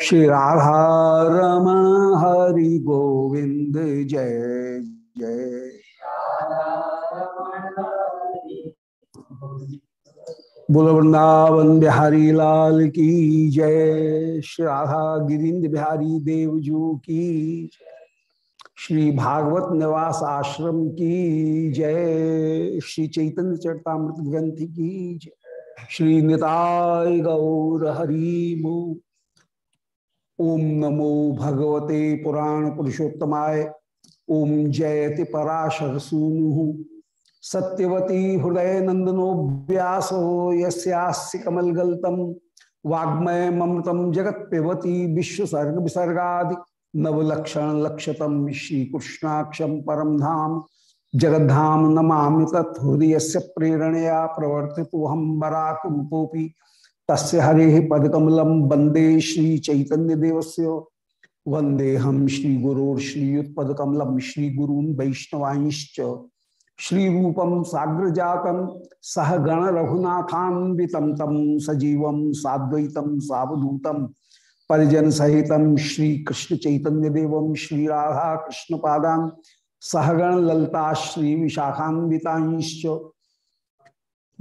श्री राधा रमण हरि गोविंद जय जय। बोल वृंदावन बिहारी लाल की जय, श्री राधा गिरिंद बिहारी देवजू की श्री भागवत निवास आश्रम की जय, श्री चैतन्य चरतामृत ग्रंथ की जय। श्री निताय गौर हरि ओम नमो भगवते पुराण पुरुषोत्तमाय ओम जयति पराशर सूनु सत्यवती हृदय नंदनो व्यासो यस्यास्य कमलगल्तम वाग्मय ममृतम जगत पेवती विश्वसर्ग विसर्गा नवलक्षण लक्षतम श्री कृष्णाक्षम परम धाम। जगद्धाम नमा तत्हृदय से प्रेरणया प्रवर्ति तो हम बराकूपोपी तस् हरे पदकमलम वंदे श्री चैतन्य देवस्य वंदे हम श्री गुरोर्श्रीयुत्पकमलम श्री गुरून वैष्णवाईश्च श्री रूपम साग्र जातम सह गण रघुनाथान्वितम तम सजीवम साद्वैतम सावधूतम परिजन सहितम श्री कृष्ण चैतन्य श्री राधा कृष्ण पादान सहगण ललता श्री विशाखान्विताश्च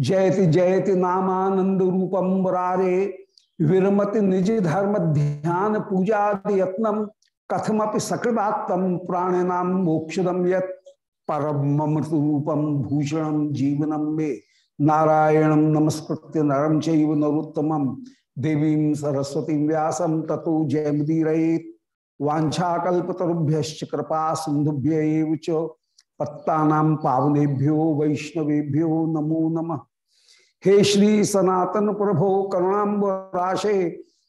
जयति जयति नामानंद रूपम मुरारे विरमति निज धर्म ध्यान पूजा यत्नम कथमपि सकृदात्तम प्राणिनाम मोक्षदम यत परमृत रूपम भूषणम जीवनम में। नारायणम नमस्कृत्य नरम चैव देवीं सरस्वती व्यासम ततो जयमुदीरेत वाछाकल्पतरुभ्य कृपा सिंधुभ्य पत्ता पावनेभ्यो वैष्णवेभ्यो नमो नमः। हे श्री सनातन प्रभो करुणाबराशे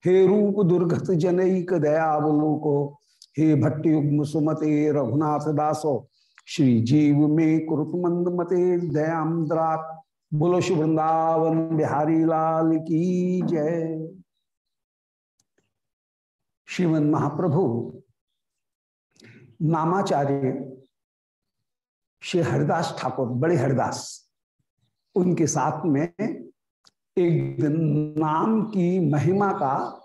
हे रूप दुर्गत जनक दयावलोको हे भट्टयुग्म सुमते रघुनाथ दासो, श्री जीव में कुरुत मंद मते दयाद्रा बोलो वृंदावन बिहारी लाल की जय। श्रीमद महाप्रभु, नामाचार्य श्री हरिदास ठाकुर, बड़े हरिदास। उनके साथ में एक दिन नाम की महिमा का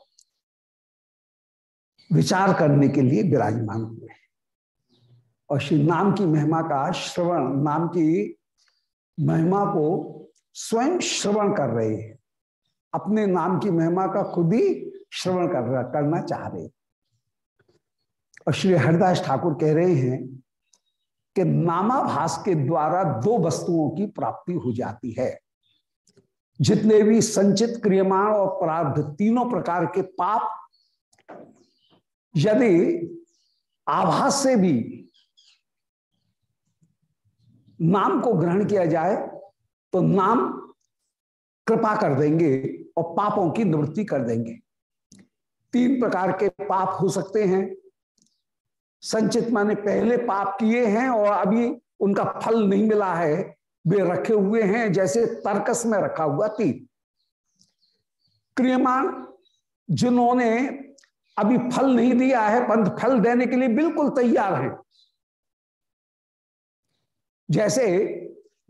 विचार करने के लिए विराजमान हुए। और श्री नाम की महिमा का श्रवण, नाम की महिमा को स्वयं श्रवण कर रहे हैं। अपने नाम की महिमा का खुद ही श्रवण कर करना चाह रहे और श्री हरिदास ठाकुर कह रहे हैं कि नामाभास के द्वारा दो वस्तुओं की प्राप्ति हो जाती है। जितने भी संचित क्रियमाण और प्रार्थ तीनों प्रकार के पाप, यदि आभास से भी नाम को ग्रहण किया जाए तो नाम कृपा कर देंगे और पापों की निवृत्ति कर देंगे। तीन प्रकार के पाप हो सकते हैं। संचित माने पहले पाप किए हैं और अभी उनका फल नहीं मिला है, वे रखे हुए हैं, जैसे तर्कस में रखा हुआ तीन क्रियमान जिन्होंने अभी फल नहीं दिया है पंथ फल देने के लिए बिल्कुल तैयार हैं। जैसे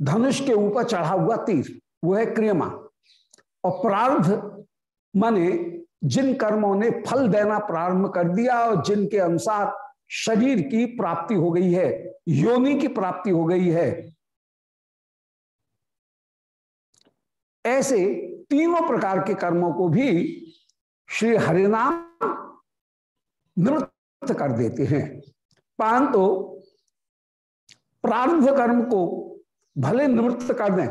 धनुष के ऊपर चढ़ा हुआ तीर, वो है क्रियमा और प्रार्थ माने जिन कर्मों ने फल देना प्रारंभ कर दिया और जिनके अनुसार शरीर की प्राप्ति हो गई है, योनि की प्राप्ति हो गई है। ऐसे तीनों प्रकार के कर्मों को भी श्री हरिनाम निवृत्त कर देते हैं। परंतु प्रारब्ध कर्म को भले निवृत्त कर दें,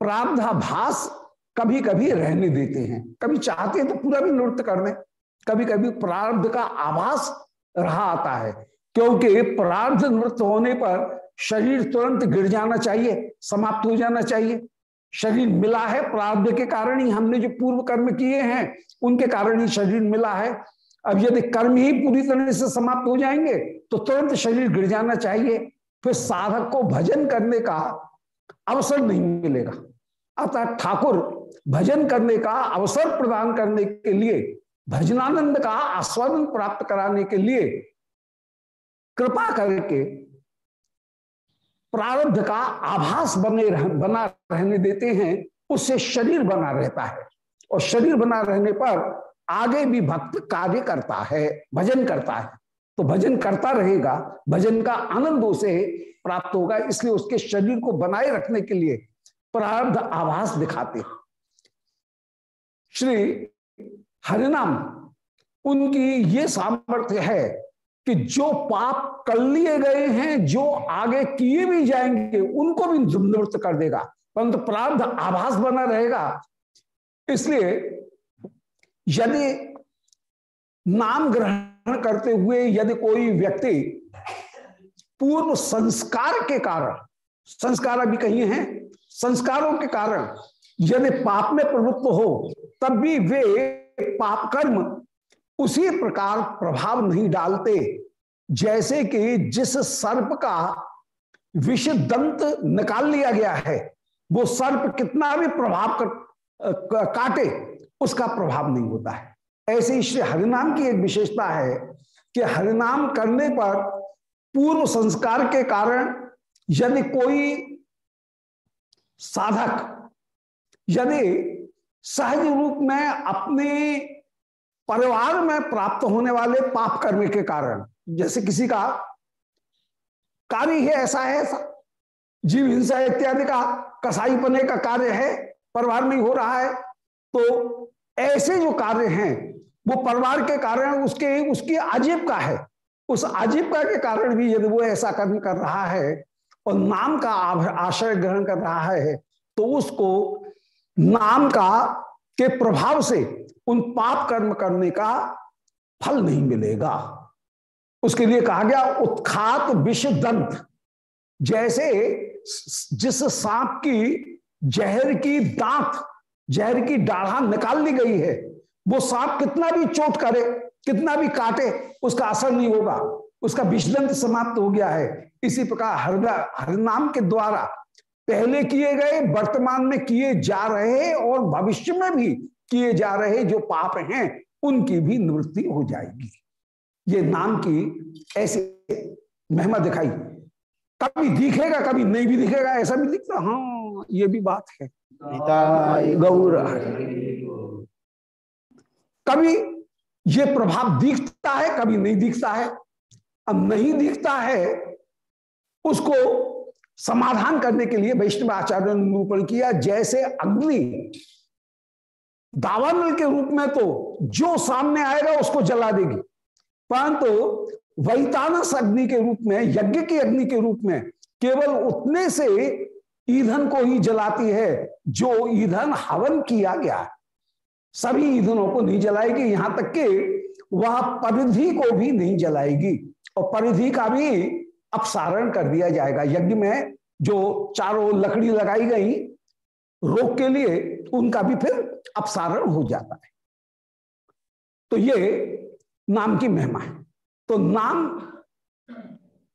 प्रारब्धाभास कभी कभी रहने देते हैं। कभी चाहते हैं तो पूरा भी निवृत्त कर दें। कभी कभी प्रारब्ध का आभास रहा आता है। क्योंकि प्रार्थ निवृत्त होने पर शरीर तुरंत गिर जाना चाहिए, समाप्त हो जाना चाहिए। शरीर मिला है प्रारब्ध के कारण ही हमने जो पूर्व कर्म किए हैं, उनके कारण ही शरीर मिला है। अब यदि कर्म ही पूरी तरह से समाप्त हो जाएँगे तो तुरंत शरीर गिर जाना चाहिए। फिर साधक को भजन करने का अवसर नहीं मिलेगा। अतः ठाकुर, भजन करने का अवसर प्रदान करने के लिए भजनानंद का आस्वादन प्राप्त कराने के लिए कृपा करके प्रारब्ध का आभास बने रह, बना रहने देते हैं उससे शरीर बना रहता है। और शरीर बना रहने पर आगे भी भक्त कार्य करता है भजन करता है। तो भजन करता रहेगा भजन का आनंद उसे प्राप्त होगा इसलिए उसके शरीर को बनाए रखने के लिए प्रारब्ध आभास दिखाते हैं। श्री हरिनाम, उनकी ये सामर्थ्य है कि जो पाप कर लिए गए हैं, जो आगे किए भी जाएँगे, उनको भी निवृत्त कर देगा। परंतु प्रारब्ध आभास बना रहेगा। इसलिए यदि नाम ग्रहण करते हुए यदि कोई व्यक्ति पूर्व संस्कार के कारण, संस्कार अभी कहीं हैं, संस्कारों के कारण यदि पाप में प्रवृत्त हो, तब भी वे पाप कर्म उसी प्रकार प्रभाव नहीं डालते। जैसे कि जिस सर्प का विष दंत निकाल लिया गया है वो सर्प कितना भी प्रभाव कर, काटे उसका प्रभाव नहीं होता है। ऐसे ही श्री हरिनाम की एक विशेषता है कि हरिनाम करने पर पूर्व संस्कार के कारण यदि कोई साधक यदि सहज रूप में अपने परिवार में प्राप्त होने वाले पाप कर्म के कारण। जैसे किसी का कार्य है ऐसा है, जीव हिंसा इत्यादि का कसाई पने का कार्य है, परिवार में हो रहा है तो ऐसे जो कार्य हैं, वो परिवार के कारण उसके, उसकी आजीविका है। उस आजीविका के कारण भी यदि वो ऐसा कर्म कर रहा है और नाम का आश्रय ग्रहण कर रहा है तो उसको नाम का के प्रभाव से उन पाप कर्म करने का फल नहीं मिलेगा। उसके लिए कहा गया, उत्खात विष दंत जैसे जिस सांप की जहर की दांत, जहर की डाढ़ा निकाल ली गई है, वो सांप कितना भी चोट करे, कितना भी काटे, उसका असर नहीं होगा। उसका विषदंत समाप्त हो गया है। इसी प्रकार हर हरनाम के द्वारा पहले किए गए वर्तमान में किए जा रहे और भविष्य में भी किए जा रहे जो पाप हैं उनकी भी निवृत्ति हो जाएगी। ये नाम की ऐसी महिमा दिखाई। कभी दिखेगा कभी नहीं भी दिखेगा ऐसा भी दिखता हाँ ये भी बात है। गौर कभी ये प्रभाव दिखता है कभी नहीं दिखता है। अब नहीं दिखता है उसको समाधान करने के लिए वैष्णव आचार्य ने निरूपण किया, जैसे अग्नि दावानल के रूप में तो जो सामने आएगा उसको जला देगी, परंतु तो वैतानस अग्नि के रूप में, यज्ञ की अग्नि के रूप में केवल उतने से ईंधन को ही जलाती है जो ईंधन हवन किया गया सभी ईंधनों को नहीं जलाएगी, यहाँ तक कि वह परिधि को भी नहीं जलाएगी, और परिधि का भी अपसारण कर दिया जाएगा। यज्ञ में जो चारों लकड़ी लगाई गई, रोग के लिए उनका भी फिर अपसारण हो जाता है। तो ये नाम की महिमा है। तो नाम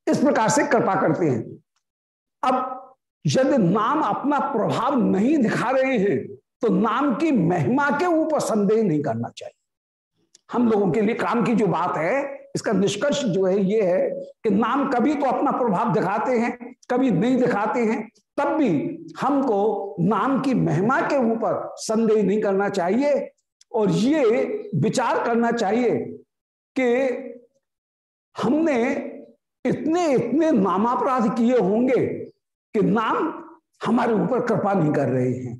इस प्रकार से कृपा करते हैं। अब यदि नाम अपना प्रभाव नहीं दिखा रहे हैं तो नाम की महिमा के ऊपर संदेह नहीं करना चाहिए। हम लोगों के लिए काम की जो बात है इसका निष्कर्ष जो है, ये है कि नाम कभी तो अपना प्रभाव दिखाते हैं, कभी नहीं दिखाते हैं, तब भी हमको नाम की महिमा के ऊपर संदेह नहीं करना चाहिए और ये विचार करना चाहिए कि हमने इतने इतने नामापराध किए होंगे कि नाम हमारे ऊपर कृपा नहीं कर रहे हैं।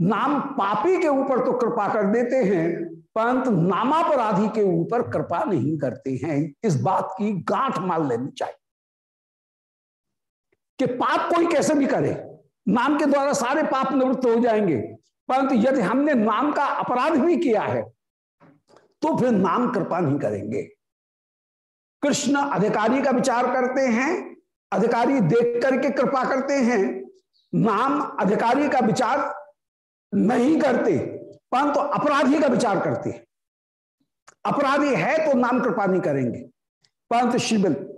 नाम पापी के ऊपर तो कृपा कर देते हैं परंतु नामापराधी के ऊपर कृपा नहीं करते हैं। इस बात की गांठ मार लेनी चाहिए कि पाप कोई कैसे भी करे। नाम के द्वारा सारे पाप निवृत्त हो जाएँगे। परंतु यदि हमने नाम का अपराध भी किया है तो फिर नाम कृपा नहीं करेंगे। कृष्ण अधिकारी का विचार करते हैं, अधिकारी देख करके कृपा करते हैं। नाम अधिकारी का विचार नहीं करते। परंतु तो अपराधी का विचार करते हैं। अपराधी है तो नाम कृपा नहीं करेंगे। परंतु शिविल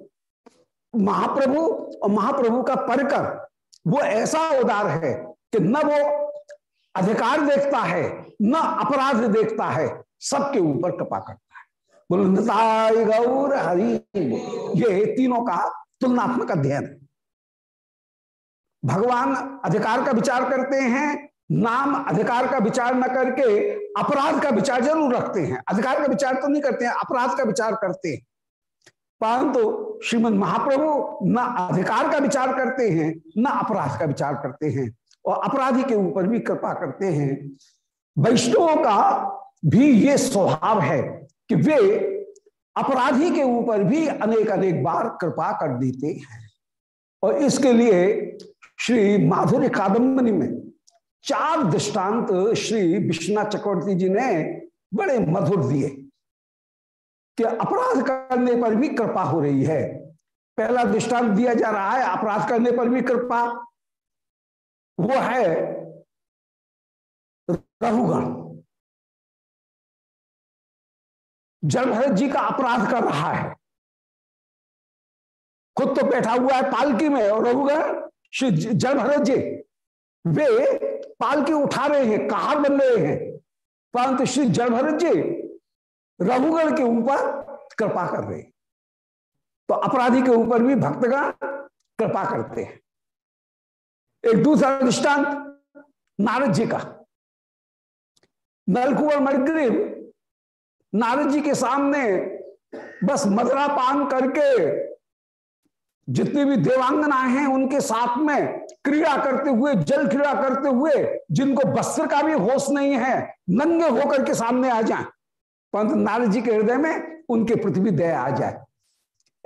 महाप्रभु और महाप्रभु का परकर वो ऐसा उदार है कि न वो अधिकार देखता है, न अपराध देखता है, सबके ऊपर कृपा करता है। बोलो गौर हरि ये तीनों का तुलनात्मक अध्ययन। भगवान अधिकार का विचार करते हैं नाम अधिकार का विचार न करके अपराध का विचार ज़रूर रखते हैं। अधिकार का विचार तो नहीं करते हैं, अपराध का विचार करते हैं। परंतु तो श्रीमद महाप्रभु न अधिकार का विचार करते हैं, न अपराध का विचार करते हैं और अपराधी के ऊपर भी कृपा करते हैं। वैष्णवों का भी ये स्वभाव है कि वे अपराधी के ऊपर भी अनेक अनेक बार कृपा कर देते हैं। और इसके लिए श्री माधुरी कादम्बनी में चार दृष्टांत श्री विश्वनाथ चक्रवर्ती जी ने बड़े मधुर दिए कि अपराध करने पर भी कृपा हो रही है। पहला दृष्टांत दिया जा रहा है, अपराध करने पर भी कृपा। वो है रघुगण। जलभरत जी का अपराध कर रहा है। खुद तो बैठा हुआ है पालकी में, और रघुगण, श्री जलभरत जी वे पालकी उठा रहे हैं, कहार बन रहे हैं। परंतु श्री जड़भरत जी रघुगण के ऊपर कृपा कर रहे तो अपराधी के ऊपर भी भक्तगण कृपा करते हैं। एक दूसरा दृष्टांत, नारद जी का। नलकुवर मरग्रीव नारद जी के सामने बस मदरा पान करके जितनी भी देवांगना हैं, उनके साथ में क्रीड़ा करते हुए, जल क्रीड़ा करते हुए, जिनको वस्त्र का भी होश नहीं है, नंगे होकर के सामने आ जाए। परंतु नारद जी के हृदय में उनके पृथ्वी दया आ जाए।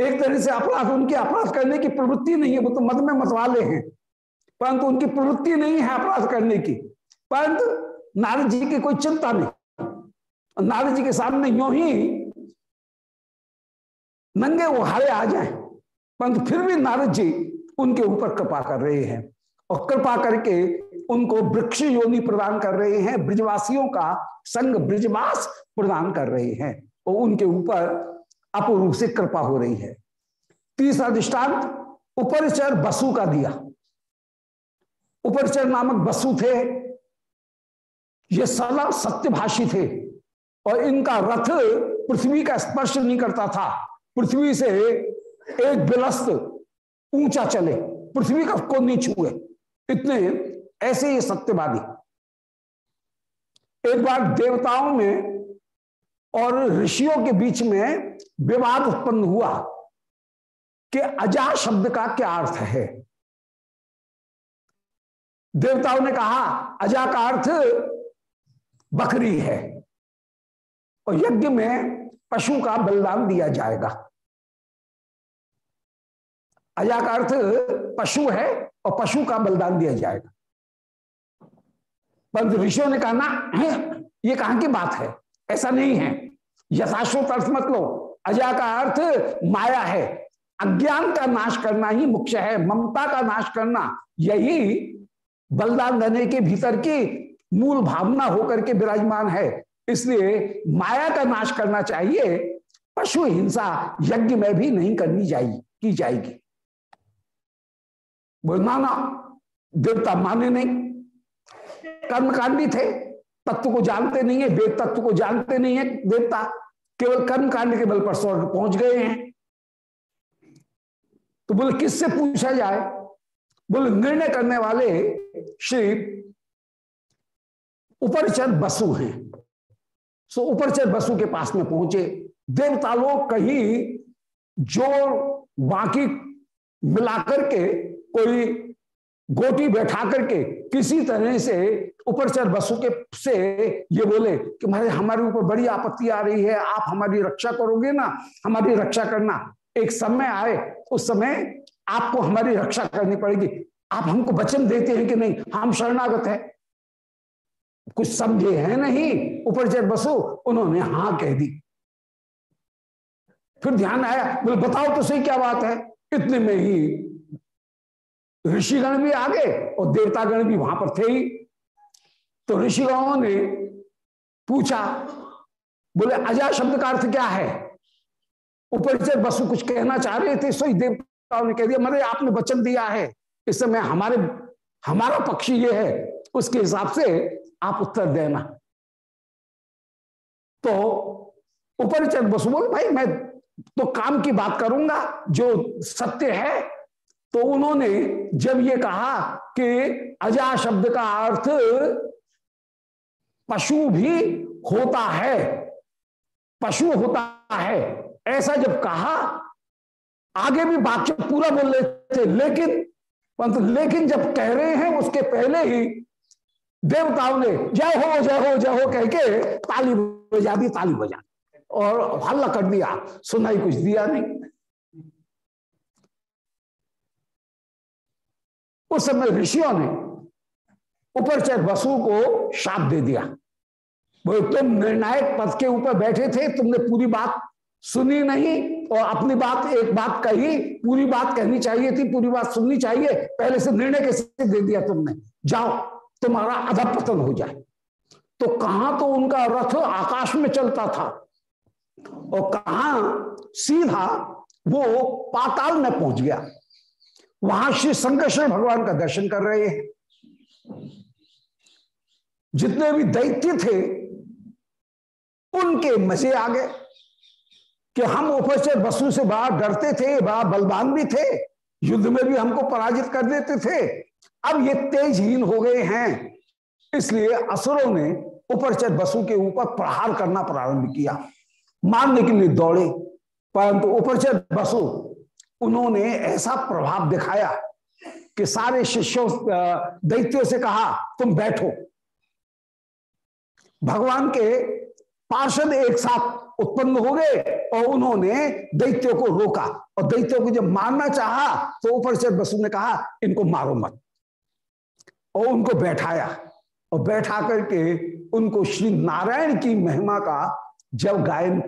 एक तरह से अपराध, उनकी अपराध करने की प्रवृत्ति नहीं है, वो तो मत में मतवाले हैं। परंतु उनकी प्रवृत्ति नहीं है अपराध करने की। परंतु नारद जी की कोई चिंता नहीं। नारद जी के सामने यू ही नंगे उहाड़े आ जाए। परंतु फिर भी नारद जी उनके ऊपर कृपा कर रहे हैं और कृपा करके उनको वृक्ष योनि प्रदान कर रहे हैं, ब्रिजवासियों का संग ब्रिजवास प्रदान कर रहे हैं और उनके ऊपर अपूर्व से कृपा हो रही है। तीसरा दृष्टांत, उपरचर बसु का दिया। उपरचर नामक बसु थे, ये सदा सत्यभाषी थे और इनका रथ पृथ्वी का स्पर्श नहीं करता था। पृथ्वी से एक बिलस्त ऊँचा चले, पृथ्वी का को नहीं छुए इतने ऐसे ही सत्यवादी। एक बार देवताओं में और ऋषियों के बीच में विवाद उत्पन्न हुआ कि अजा शब्द का क्या अर्थ है? देवताओं ने कहा, अजा का अर्थ बकरी है और यज्ञ में पशु का बलिदान दिया जाएगा। अजा का अर्थ पशु है और पशु का बलिदान दिया जाएगा। परंतु ऋषियों ने कहा, ना, ये कहाँ की बात है? ऐसा नहीं है। यथाश्रुत अर्थ मत लो। अजा का अर्थ माया है। अज्ञान का नाश करना ही मुख्य है। ममता का नाश करना यही बलिदान देने के भीतर की मूल भावना होकर के विराजमान है। इसलिए माया का नाश करना चाहिए। पशु हिंसा यज्ञ में भी नहीं करनी जाएगी की जाएगी। बोलना ना देवता माने नहीं। कर्मकांडी थे, तत्व को जानते नहीं है, वेद तत्व को जानते नहीं है, देवता केवल कर्म कांड के बल पर स्वर्ग पहुँच गए हैं। तो बोले, किससे पूछा जाए? बोले, निर्णय करने वाले श्री उपरचर बसु हैं। सो उपरचर बसु के पास में पहुँचे। देवता लोग कहीं जो बाकी मिलाकर के कोई गोटी बैठा करके किसी तरह से उपरचर बसु के से ये बोले कि भाई हमारे ऊपर बड़ी आपत्ति आ रही है, आप हमारी रक्षा करोगे ना, हमारी रक्षा करना। एक समय आए, उस समय आपको हमारी रक्षा करनी पड़ेगी। आप हमको वचन देते हैं कि नहीं? हम शरणागत है। कुछ समझे हैं नहीं? जब बसो, उन्होंने हाँ कह दी। फिर ध्यान आया, बोले, बताओ तो सही क्या बात है? इतने में ही ऋषिगण भी आ गए और देवतागण भी वहाँ पर थे ही। तो ऋषिगणों ने पूछा, बोले अजा शब्द का अर्थ क्या है? ऊपर से बसु कुछ कहना चाह रहे थे सोई देवताओं ने कह दिया, मरे, आपने वचन दिया है। इस समय हमारे, हमारा पक्षी ये है, उसके हिसाब से आप उत्तर देना। तो उपरिचर बसु बोले, भाई, मैं तो काम की बात करूँगा, जो सत्य है तो उन्होंने जब ये कहा कि अजा शब्द का अर्थ पशु भी होता है, पशु होता है, ऐसा जब कहा, आगे भी वाक्य पूरा बोल रहे थे लेकिन परंतु लेकिन जब कह रहे हैं, उसके पहले ही देवताओं ने, जय हो जय हो जय हो कह के ताली बजा दी, ताली बजा और हल्ला कर दिया, सुनाई कुछ दिया नहीं। उस समय ऋषियों ने उपरचर वसु को शाप दे दिया। बोले, तुम निर्णायक पद के ऊपर बैठे थे, तुमने पूरी बात सुनी नहीं और अपनी बात, एक बात कही, पूरी बात कहनी चाहिए थी, पूरी बात सुननी चाहिए, पहले से निर्णय कैसे दे दिया तुमने? जाओ, तुम्हारा अधपतन हो जाए। तो कहाँ तो उनका रथ आकाश में चलता था और कहा सीधा वो पाताल में पहुँच गया। वहाँ श्री संकर्षण भगवान का दर्शन कर रहे हैं। जितने भी दैत्य थे, उनके मज़े आ गए कि हम से वसु से बाहर डरते थे बड़ा बलवान भी थे, युद्ध में भी हमको पराजित कर देते थे। अब ये तेजहीन हो गए हैं। इसलिए असुरों ने उपरचर बसु के ऊपर प्रहार करना प्रारंभ किया। मारने के लिए दौड़े, परंतु उपरचर बसु उन्होंने ऐसा प्रभाव दिखाया कि सारे शिष्यों दैत्यों से कहा, तुम बैठो। भगवान के पार्षद एक साथ उत्पन्न हो गए और उन्होंने दैत्यों को रोका। और दैत्यों को जब मारना चाहा तो ऊपर से बसु ने कहा, इनको मारो मत। और उनको बैठाया। और बैठा करके उनको श्री नारायण की महिमा का जब गायन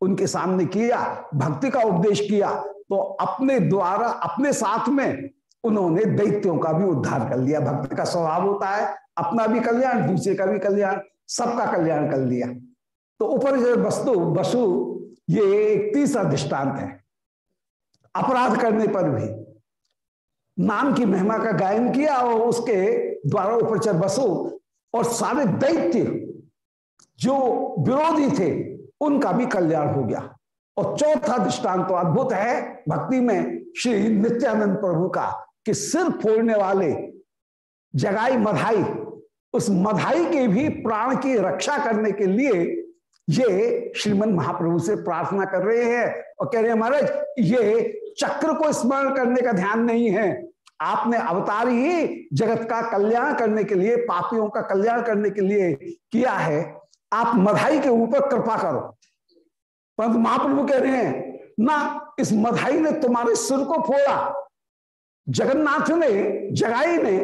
उनके सामने किया, भक्ति का उपदेश किया तो अपने द्वारा, अपने साथ में उन्होंने दैत्यों का भी उद्धार कर लिया। भक्त का स्वभाव होता है, अपना भी कल्याण, दूसरे का भी कल्याण, सबका कल्याण कर लिया। तो ऊपर जो वस्तु, वसु, ये एक तीसरा दृष्टांत है। अपराध करने पर भी, नाम की महिमा का गायन किया और उसके द्वारा उपरचर वसु और सारे दैत्य जो विरोधी थे, उनका भी कल्याण हो गया। और चौथा दृष्टांत तो अद्भुत है भक्ति में श्री नित्यानंद प्रभु का, कि सिर फोड़ने वाले जगाई मधाई, उस मधाई के भी प्राण की रक्षा करने के लिए ये श्रीमन महाप्रभु से प्रार्थना कर रहे हैं। और कह रहे हैं, महाराज, ये चक्र को स्मरण करने का ध्यान नहीं है। आपने अवतार ही जगत का कल्याण करने के लिए, पापियों का कल्याण करने के लिए किया है। आप मधाई के ऊपर कृपा करो। परंतु महाप्रभु कह रहे हैं, ना, इस मधाई ने तुम्हारे सिर को फोड़ा। जगन्नाथ ने जगाई ने,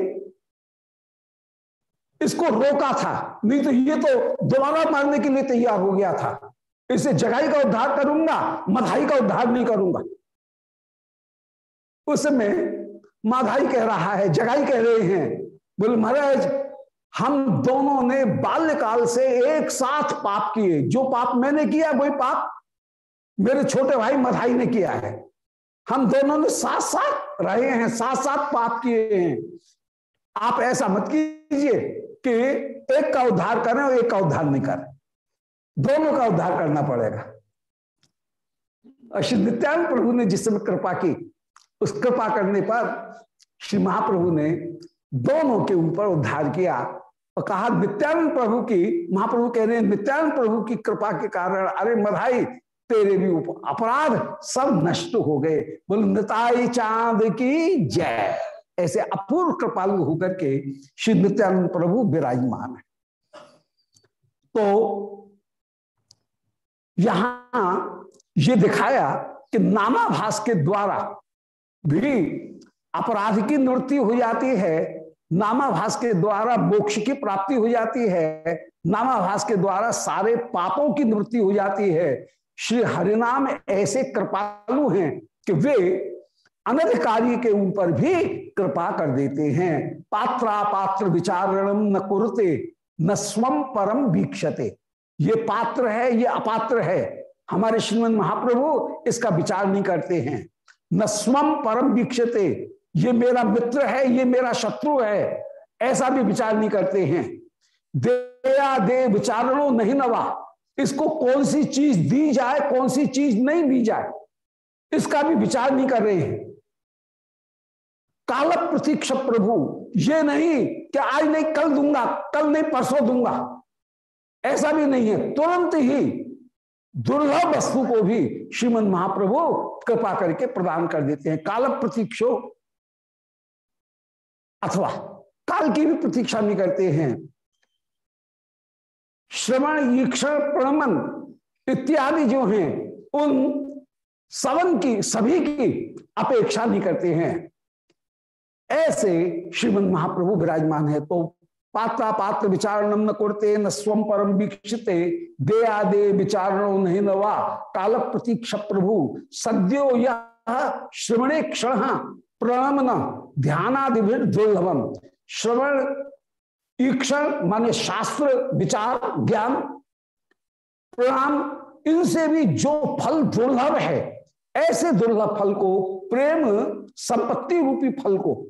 इसको रोका था। नहीं तो ये तो दोबारा मारने के लिए तैयार हो गया था। इसे जगाई का उद्धार करूँगा, मधाई का उद्धार नहीं करूँगा। उसमें माधाई कह रहा है, जगाई कह रहे हैं, बोले, महाराज, हम दोनों ने बाल्यकाल से एक साथ पाप किए। जो पाप मैंने किया, वही पाप मेरे छोटे भाई मधाई ने किया है। हम दोनों ने साथ साथ रहे हैं साथ साथ पाप किए हैं। आप ऐसा मत कीजिए कि एक का उद्धार करें और एक का उद्धार नहीं करें। दोनों का उद्धार करना पड़ेगा। और श्री नित्यानंद प्रभु ने जिस समय कृपा की, उस कृपा करने पर श्री महाप्रभु ने दोनों के ऊपर उद्धार किया और कहा, नित्यानंद प्रभु की, महाप्रभु कह रहे हैं, नित्यानंद प्रभु की कृपा के कारण, अरे मधाई तेरे भी अपराध सब नष्ट हो गए। बोल, निताई चाँद की जय। ऐसे अपूर्व कृपालु होकर के श्री नित्यानंद प्रभु विराजमान है। तो यहाँ ये दिखाया कि नामाभास के द्वारा भी अपराध की निवृत्ति हो जाती है, नामाभास के द्वारा मोक्ष की प्राप्ति हो जाती है, नामाभास के द्वारा सारे पापों की निवृत्ति हो जाती है। श्री हरिनाम ऐसे कृपालु हैं कि वे अनधिकारी के ऊपर भी कृपा कर देते हैं। पात्रा पात्र विचारणम न कुरते, न स्वम परम वीक्षते। ये पात्र है, ये अपात्र है। हमारे श्रीमद महाप्रभु इसका विचार नहीं करते हैं। न स्वम परम वीक्षते, ये मेरा मित्र है, ये मेरा शत्रु है। ऐसा भी विचार नहीं करते हैं। दे विचारणो नहीं नवा। इसको कौन सी चीज़ दी जाए, कौन सी चीज़ नहीं दी जाए, इसका भी विचार नहीं कर रहे हैं। काल प्रतीक्ष प्रभु, ये नहीं कि आज नहीं, कल दूँगा, कल नहीं, परसों दूँगा। ऐसा भी नहीं है। तुरंत ही दुर्लभ वस्तु को भी श्रीमद महाप्रभु कृपा करके प्रदान कर देते हैं। काल प्रतीक्षो अथवा काल की भी प्रतीक्षा नहीं करते हैं। श्रवण ईक्षण प्रणमन इत्यादि जो हैं, उन सवन की, सभी की अपेक्षा नहीं करते हैं। ऐसे श्रीमद महाप्रभु विराजमान है तो पात्रा पात्र विचारणम न करते, न स्वम परम वीक्षते दे आदे विचारणो नहीं नवा काल प्रतीक्ष प्रभु, सद्यो यह श्रवणे क्षण प्रणमन ध्यानादि दुर्लभम श्रवण ईक्षण, माने शास्त्र, विचार, ज्ञान प्रणाम इनसे भी जो फल दुर्लभ है, ऐसे दुर्लभ फल को, प्रेम, संपत्ति रूपी फल को,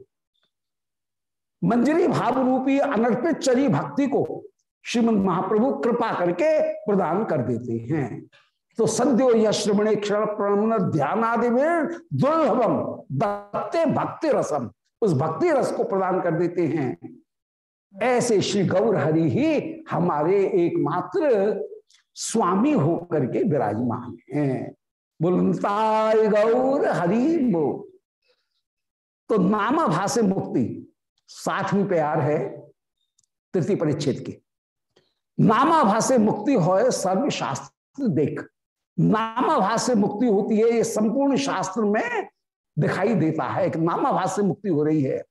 मंजरी भाव रूपी, अनर्पित चरी भक्ति को, श्रीमद महाप्रभु कृपा करके प्रदान कर देते हैं। तो सद्यो या श्रवणे क्षण प्रणमन ध्यान आदि में दुर्लभम भक्ति रसम उस भक्ति रस को प्रदान कर देते हैं। ऐसे श्री गौर हरि ही हमारे एकमात्र स्वामी होकर के विराजमान हैं। बुलताय गौर हरि बो। तो नामा भाषे मुक्ति सातवीं प्यार है तृतीय परिच्छेद की। नामा से मुक्ति हो सर्वशास्त्र देख। नामा से मुक्ति होती है ये संपूर्ण शास्त्र में दिखाई देता है। एक नामा से मुक्ति हो रही है।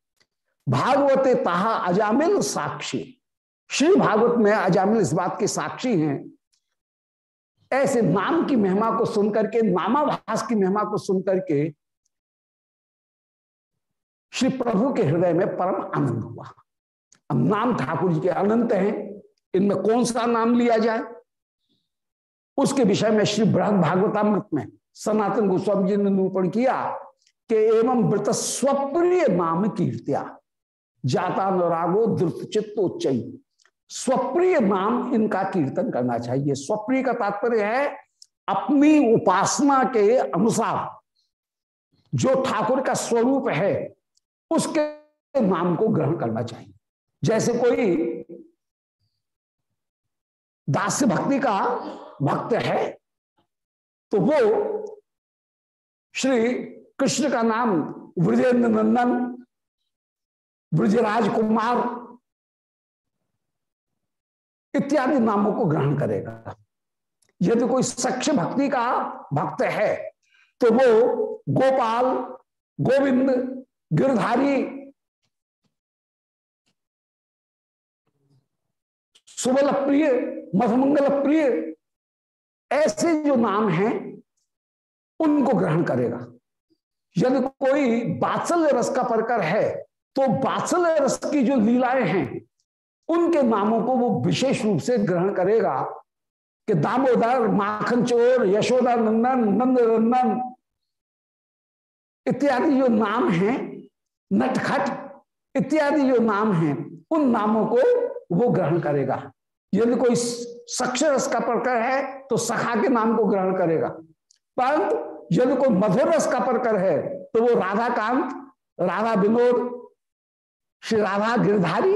भागवते ताहा अजामिल साक्षी। श्री भागवत में अजामिल इस बात के साक्षी हैं। ऐसे नाम की महिमा को सुनकर के नामाभास की महिमा को सुनकर के श्री प्रभु के हृदय में परम आनंद हुआ। अब नाम ठाकुर जी के अनंत हैं। इनमें कौन सा नाम लिया जाए? उसके विषय में श्री बृहद भागवतामृत में सनातन गोस्वामी जी ने निरूपण किया कि एवं व्रत स्वप्रिय नाम कीर्तिया। जाता अनुरागो द्रुत चित्तोच्च स्वप्रिय नाम इनका कीर्तन करना चाहिए। स्वप्रिय का तात्पर्य है अपनी उपासना के अनुसार जो ठाकुर का स्वरूप है, उसके नाम को ग्रहण करना चाहिए। जैसे कोई दास्य भक्ति का भक्त है तो वो श्री कृष्ण का नाम ब्रजेंद्र नंदन ब्रजराज कुमार इत्यादि नामों को ग्रहण करेगा। यदि कोई सक्ष भक्ति का भक्त है तो वो गोपाल, गोविंद, गिरधारी सुबल प्रिय मधुमंगल प्रिय ऐसे जो नाम हैं, उनको ग्रहण करेगा। यदि कोई बात्सल्य रस का परकर है तो बात्सल्य रस की जो लीलाएँ हैं, उनके नामों को वो विशेष रूप से ग्रहण करेगा कि दामोदर, माखन चोर, यशोदा नंदन नंद नंदन इत्यादि जो नाम हैं, नटखट इत्यादि जो नाम हैं, उन नामों को वो ग्रहण करेगा। यदि कोई सक्षरस का प्रकर है तो सखा के नाम को ग्रहण करेगा। परंतु यदि कोई मधुर रस का प्रकर है तो वो राधा कांत राधा विनोद श्री राधा गिरधारी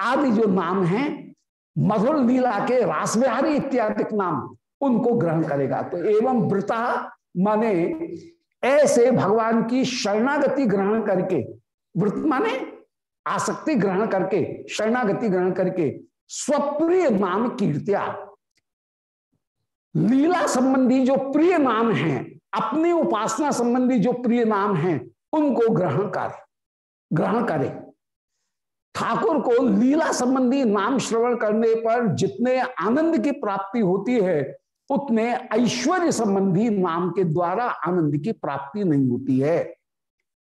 आदि जो नाम हैं, मधुर लीला के रासविहारी इत्यादि नाम, उनको ग्रहण करेगा। तो एवं वृता माने ऐसे भगवान की शरणागति ग्रहण करके, वृत माने आसक्ति ग्रहण करके, शरणागति ग्रहण करके स्वप्रिय नाम कीर्तिया। लीला संबंधी जो प्रिय नाम हैं, अपनी उपासना संबंधी जो प्रिय नाम हैं, उनको ग्रहण कर, ग्रहण करे। ठाकुर को लीला संबंधी नाम श्रवण करने पर जितने आनंद की प्राप्ति होती है, उतने ऐश्वर्य संबंधी नाम के द्वारा आनंद की प्राप्ति नहीं होती है।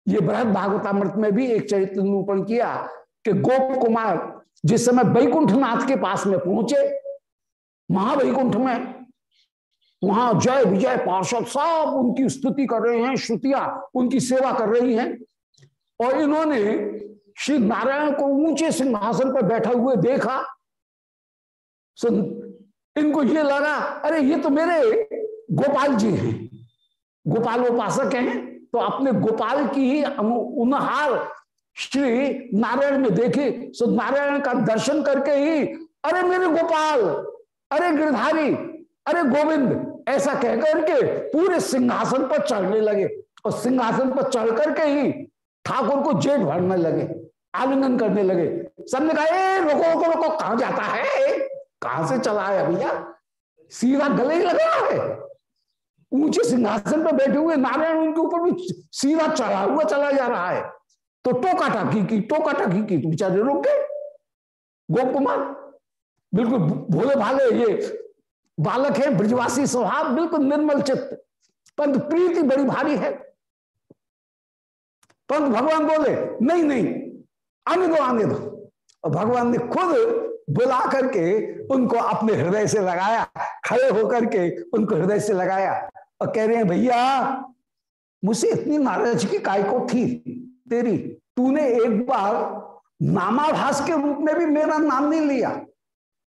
ये बृहद भागवतामृत में भी एक चरित्र निरूपण किया कि गोप कुमार जिस समय बैकुंठनाथ के पास में पहुँचे, महावैकुंठ में, वहाँ जय विजय पार्षद सब उनकी स्तुति कर रहे हैं, श्रुतियाँ उनकी सेवा कर रही हैं और इन्होंने श्री नारायण को ऊँचे सिंहासन पर बैठा हुए देखा। सुन, इनको ये लगा, अरे, ये तो मेरे गोपाल जी हैं। गोपाल उपासक हैं तो अपने गोपाल की ही उनहार श्री नारायण में देखे। सो नारायण का दर्शन करके ही, अरे, मेरे गोपाल, अरे, गिरधारी, अरे, गोविंद, ऐसा कहकर के पूरे सिंहासन पर चढ़ने लगे। और सिंहासन पर चढ़ करके ही ठाकुर को जेठ भरने लगे, आलिंगन करने लगे। सबने कहा रोको रोको रोको, कहा जाता है? कहाँ से चला है भैया सीधा गले ही लग रहा है। ऊँचे सिंहासन पर बैठे हुए नारायण उनके ऊपर भी सीधा चढ़ा हुआ चला जा रहा है। तो टोका टाकी की टोका टाकी की, बेचारे रुक गए। गोप कुमार, बिल्कुल भोले भाले ये बालक है, ब्रजवासी स्वभाव, बिल्कुल निर्मल चित्त। परंतु प्रीति बड़ी भारी है। परंतु भगवान बोले, नहीं नहीं, आने दो आने दो। और भगवान ने खुद बुला करके उनको अपने हृदय से लगाया, खड़े होकर के उनको हृदय से लगाया और कह रहे हैं, भैया, मुझसे इतनी नाराज़ की काय को थी? तेरी, तूने एक बार नामाभास के रूप में भी मेरा नाम नहीं लिया।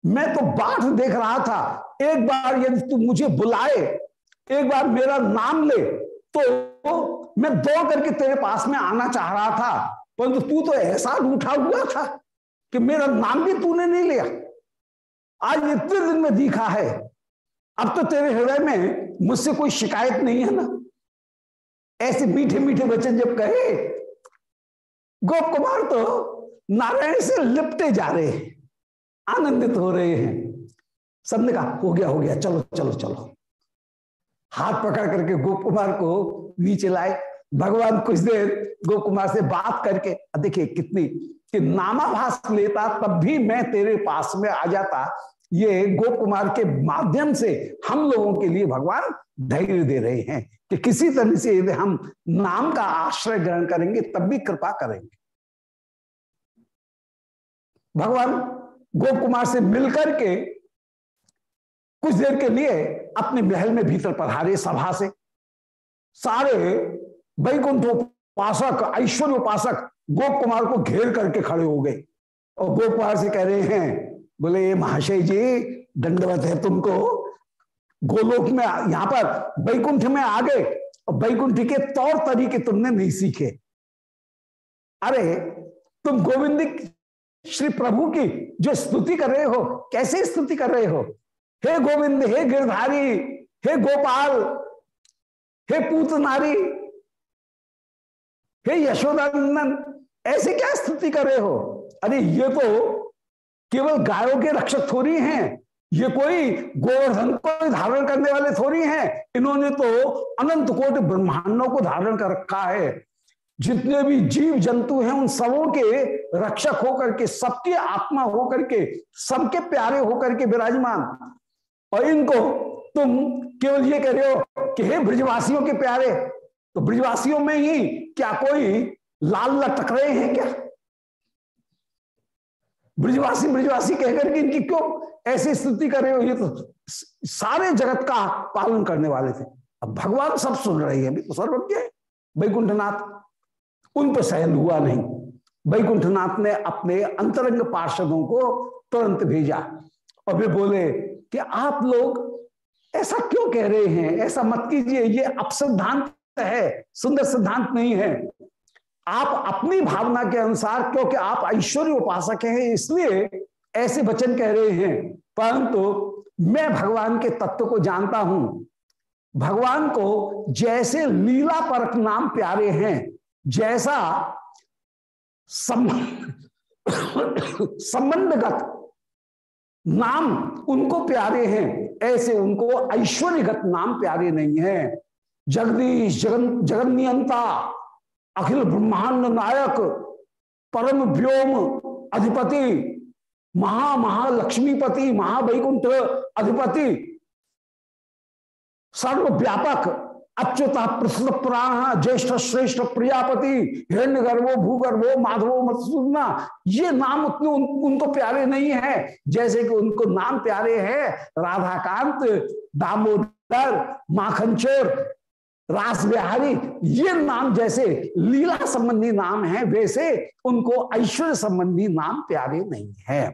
मैं तो बाट देख रहा था, एक बार यदि तू मुझे बुलाए, एक बार मेरा नाम ले तो मैं दौड़ करके तेरे पास में आना चाह रहा था, परंतु तू तो ऐसा उठा हुआ था कि मेरा नाम भी तूने नहीं लिया। आज इतने दिन में दिखा है। अब तो तेरे हृदय में मुझसे कोई शिकायत नहीं है ना? ऐसे मीठे मीठे वचन जब कहे, गोप कुमार तो नारायण से लिपटे जा रहे हैं, आनंदित हो रहे हैं। सबने कहा, हो गया हो गया, चलो चलो चलो। हाथ पकड़ करके गोप कुमार को नीचे लाए। भगवान कुछ देर गोप कुमार से बात करके देखिए कितनी, कि नामाभास लेता तब भी मैं तेरे पास में आ जाता। ये गोप कुमार के माध्यम से हम लोगों के लिए भगवान धैर्य दे रहे हैं कि किसी तरह से यदि हम नाम का आश्रय ग्रहण करेंगे, तब भी कृपा करेंगे। भगवान गोप कुमार से मिलकर के कुछ देर के लिए अपने महल में भीतर पधारे सभा से। सारे वैकुंठ उपासक ऐश्वर्य उपासक गोप कुमार को घेर करके खड़े हो गए। और गोप कुमार से कह रहे हैं, बोले ये महाशय जी, दंडवत है तुमको। गोलोक में यहाँ पर वैकुंठ में आ गए। और वैकुंठ के तौर तरीके तुमने नहीं सीखे। अरे, तुम गोविंद श्री प्रभु की जो स्तुति कर रहे हो, कैसे स्तुति कर रहे हो? हे गोविंद, हे गिरधारी, हे गोपाल, हे पूत नारी हे यशोदानंदन, ऐसे क्या स्तुति कर रहे हो? अरे ये तो केवल गायों के रक्षक थोड़ी हैं, ये कोई गोवर्धन को धारण करने वाले थोड़ी हैं, इन्होंने तो अनंत कोट ब्रह्मांडों को धारण कर रखा है। जितने भी जीव जंतु हैं, उन सबों के रक्षक होकर के, सबके आत्मा होकर के, सबके प्यारे होकर के विराजमान। और इनको तुम केवल ये कह रहे हो कि हे ब्रिजवासियों के प्यारे तो ब्रिजवासियों में ही क्या कोई लाल लटक रहे हैं क्या? ब्रिजवासी ब्रिजवासी कहकर के इनकी क्यों ऐसी स्थिति कर रहे हो? ये तो सारे जगत का पालन करने वाले थे। अब भगवान सब सुन रहे हैं तो सर्वज्ञ है। वैकुंठनाथ, उन पर सहन हुआ नहीं। वैकुंठनाथ ने अपने अंतरंग पार्षदों को तुरंत भेजा और वे बोले कि आप लोग ऐसा क्यों कह रहे हैं? ऐसा मत कीजिए, ये अपसिद्धांत है, सुंदर सिद्धांत नहीं है। आप अपनी भावना के अनुसार, क्योंकि आप ऐश्वर्य उपासक हैं, इसलिए ऐसे वचन कह रहे हैं। परंतु मैं भगवान के तत्व को जानता हूँ। भगवान को जैसे लीला परक नाम प्यारे हैं, जैसा संबंधगत नाम उनको प्यारे हैं, ऐसे उनको ऐश्वर्यगत नाम प्यारे नहीं है। जगदीश जगन जगन नियंता अखिल ब्रह्मांड नायक, परम व्योम अधिपति, महा महालक्ष्मीपति, महावैकुंठ अधिपति, सर्वव्यापक अच्युता प्रसिद्ध प्राण ज्येष्ठ श्रेष्ठ प्रियापति हिरण्य गर्भो भूगर्भो माधवो मधुसूदना ये नाम उतने उन, उनको प्यारे नहीं है। जैसे कि उनको नाम प्यारे हैं राधाकांत दामोदर माखनचोर रास बिहारी ये नाम जैसे लीला संबंधी नाम है वैसे उनको ऐश्वर्य संबंधी नाम प्यारे नहीं है।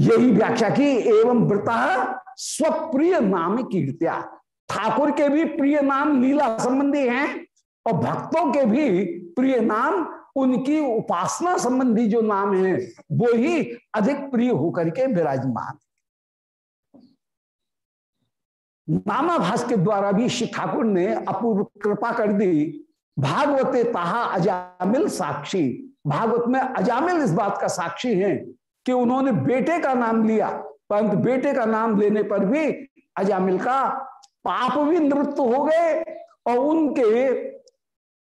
यही व्याख्या की एवं वृता स्वप्रिय नाम कीर्त्या। ठाकुर के भी प्रिय नाम लीला संबंधी हैं और भक्तों के भी प्रिय नाम, उनकी उपासना संबंधी जो नाम है, वो ही अधिक प्रिय होकर के विराजमान नामाभास के द्वारा भी श्री ठाकुर ने अपूर्व कृपा कर दी। भागवते ताहा अजामिल साक्षी। भागवत में अजामिल इस बात का साक्षी है कि उन्होंने बेटे का नाम लिया, परंतु बेटे का नाम लेने पर भी अजामिल का पाप भी निवृत्त हो गए और उनके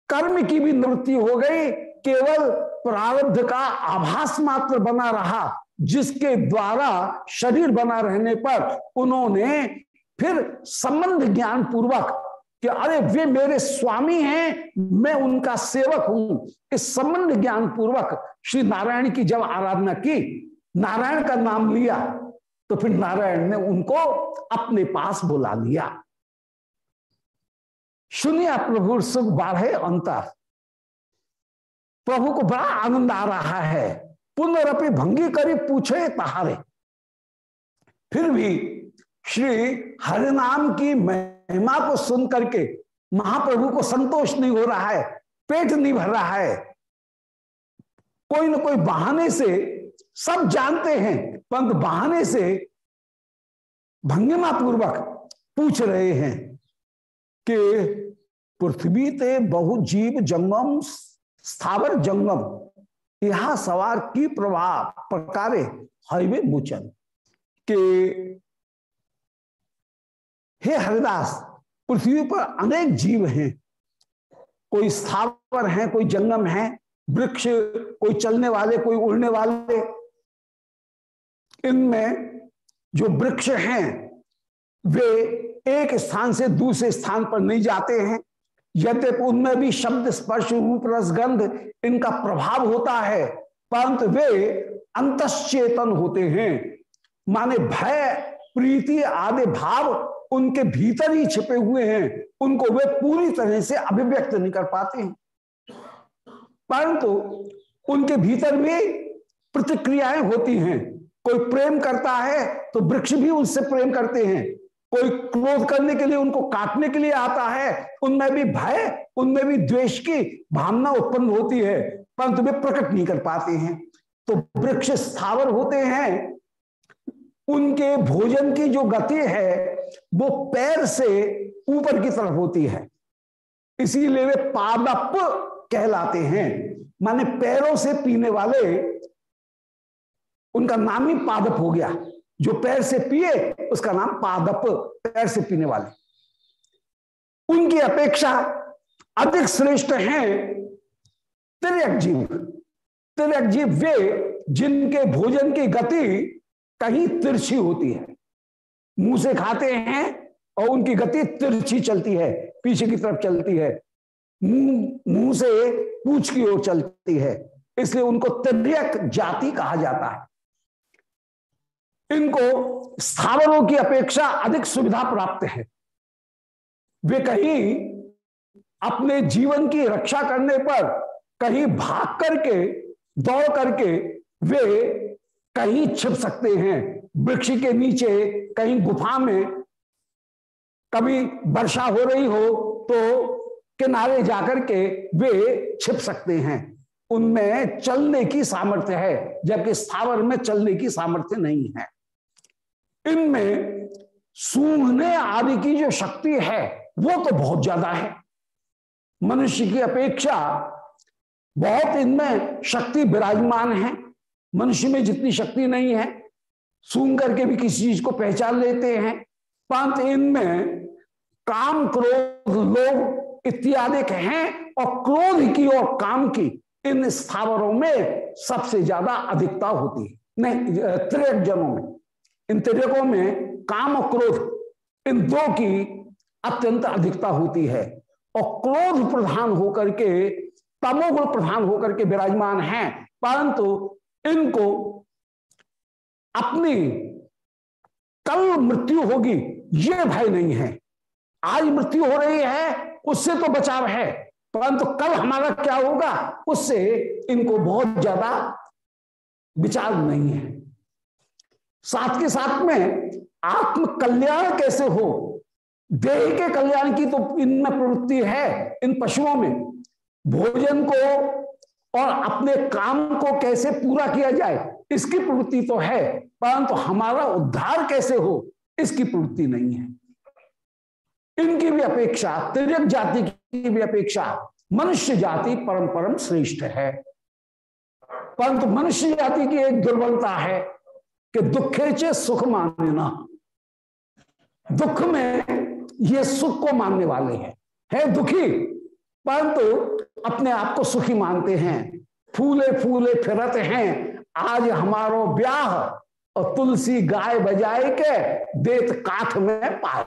कर्म की भी निवृत्ति हो गई, केवल प्रारब्ध का आभास मात्र बना रहा, जिसके द्वारा शरीर बना रहने पर उन्होंने फिर संबंध ज्ञान पूर्वक कि अरे वे मेरे स्वामी हैं, मैं उनका सेवक हूँ। इस संबंध ज्ञान पूर्वक श्री नारायण की जब आराधना की, नारायण का नाम लिया तो फिर नारायण ने उनको अपने पास बुला लिया। सुनिया प्रभु सुख बाढ़े अंतर। प्रभु को बड़ा आनंद आ रहा है। पुनरअपि भंगी करी पूछे तहारे फिर भी श्री हरिनाम की महिमा को सुन करके महाप्रभु को संतोष नहीं हो रहा है, पेट नहीं भर रहा है। कोई ना कोई बहाने से, सब जानते हैं, परंतु बहाने से भंगिमा पूर्वक पूछ रहे हैं। कि पृथ्वी ते बहु जीव जंगम, स्थावर जंगम यहा सवार की प्रभाव प्रकारे हाईवे मुचन के हे हरिदास, पृथ्वी पर अनेक जीव हैं। कोई स्थावर हैं, कोई जंगम है, वृक्ष, कोई चलने वाले, कोई उड़ने वाले। इनमें जो वृक्ष हैं, वे एक स्थान से दूसरे स्थान पर नहीं जाते हैं। यद्यपि उनमें भी शब्द स्पर्श रूप रसगंध इनका प्रभाव होता है, परंतु वे अंतश्चेतन होते हैं। माने भय, प्रीति, आदि भाव उनके भीतर ही छिपे हुए हैं। उनको वे पूरी तरह से अभिव्यक्त नहीं कर पाते हैं। परंतु उनके भीतर भी प्रतिक्रियाएँ होती हैं। कोई प्रेम करता है तो वृक्ष भी उससे प्रेम करते हैं। कोई क्रोध करने के लिए उनको काटने के लिए आता है, उनमें भी भय, उनमें भी द्वेष की भावना उत्पन्न होती है, परंतु वे प्रकट नहीं कर पाते हैं। तो वृक्ष स्थावर होते हैं, उनके भोजन की जो गति है, वो पैर से ऊपर की तरफ़ होती है। इसीलिए वे पादप कहलाते हैं। माने पैरों से पीने वाले, उनका नाम ही पादप हो गया। जो पैर से पिए, उसका नाम पादप, पैर से पीने वाले। उनकी अपेक्षा अधिक श्रेष्ठ हैं तिरक जीव। तिरक जीव वे जिनके भोजन की गति कहीं तिरछी होती है। मुँह से खाते हैं और उनकी गति तिरछी चलती है, पीछे की तरफ़ चलती है। मुँह मुँह से पूछ की ओर चलती है। इसलिए उनको तिरक जाति कहा जाता है। इनको स्थावरों की अपेक्षा अधिक सुविधा प्राप्त है। वे कहीं अपने जीवन की रक्षा करने पर कहीं भाग करके, दौड़ करके वे कहीं छिप सकते हैं। वृक्ष के नीचे, कहीं गुफा में कभी वर्षा हो रही हो तो किनारे जाकर के वे छिप सकते हैं। उनमें चलने की सामर्थ्य है, जबकि स्थावर में चलने की सामर्थ्य नहीं है। इनमें सूंघने आदि की जो शक्ति है, वो तो बहुत ज़्यादा है। मनुष्य की अपेक्षा बहुत इनमें शक्ति विराजमान है। मनुष्य में जितनी शक्ति नहीं है, सूंघ करके भी किसी चीज़ को पहचान लेते हैं। परंतु इनमें काम क्रोध, लोभ इत्यादि हैं और क्रोध की और काम की इन स्थावरों में सबसे ज़्यादा अधिकता होती है। नहीं त्रियक जनों में। इन त्रियकों में काम और क्रोध, इन दो की अत्यंत अधिकता होती है। और क्रोध प्रधान होकर के तमोगुण प्रधान होकर के विराजमान हैं। परंतु इनको अपनी कल मृत्यु होगी, ये भय नहीं है। आज मृत्यु हो रही है, उससे तो बचाव है। परंतु कल हमारा क्या होगा, उससे इनको बहुत ज़्यादा विचार नहीं है। साथ के साथ में आत्म कल्याण कैसे हो? देह के कल्याण की तो इनमें प्रवृत्ति है, इन पशुओं में। भोजन को और अपने काम को कैसे पूरा किया जाए, इसकी प्रवृत्ति तो है, परंतु हमारा उद्धार कैसे हो, इसकी प्रवृत्ति नहीं है। इनकी भी अपेक्षा, तिरक जाति की भी अपेक्षा, मनुष्य जाति परम परम श्रेष्ठ है। परंतु मनुष्य जाति की एक दुर्बलता है कि दुखे चे सुख मानना दुख में ये सुख को मानने वाले हैं। है दुखी? परंतु अपने आप को सुखी मानते हैं। फूले फूले फिरत हैं। आज हमारो ब्याह और तुलसी गाय बजाए के देत काठ में पाए।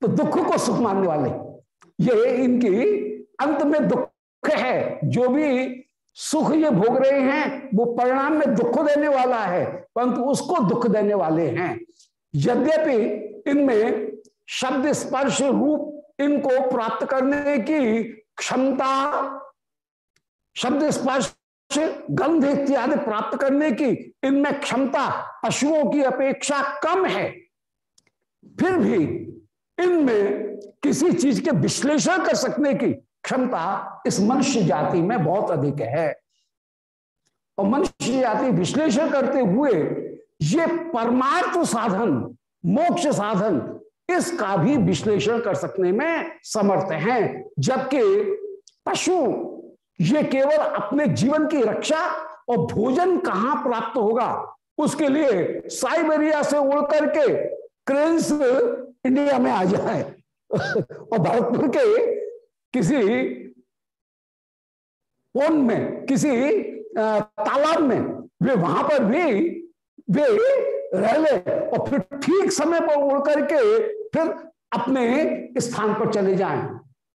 तो दुख को सुख मानने वाले। ये इनकी अंत में दुख है। जो भी सुख ये भोग रहे हैं, वो परिणाम में दुख देने वाला है, परंतु उसको दुख देने वाले हैं। यद्यपि इनमें शब्द स्पर्श रूप इनको प्राप्त करने की क्षमता, शब्द स्पर्श, गंध इत्यादि प्राप्त करने की इनमें क्षमता पशुओं की अपेक्षा कम है। फिर भी इनमें किसी चीज़ के विश्लेषण कर सकने की क्षमता इस मनुष्य जाति में बहुत अधिक है। और मनुष्य जाति विश्लेषण करते हुए ये परमार्थ साधन, मोक्ष साधन, इसका भी विश्लेषण कर सकने में समर्थ हैं। जबकि पशु, ये केवल अपने जीवन की रक्षा और भोजन कहाँ प्राप्त होगा, उसके लिए साइबेरिया से उड़ करके, क्रेन्स इंडिया में आ जाए। और भरतपुर के किसी पोन में, किसी तालाब में, वे वहाँ पर भी, वे रह ले और फिर ठीक समय पर उड़ करके फिर अपने स्थान पर चले जाएँ,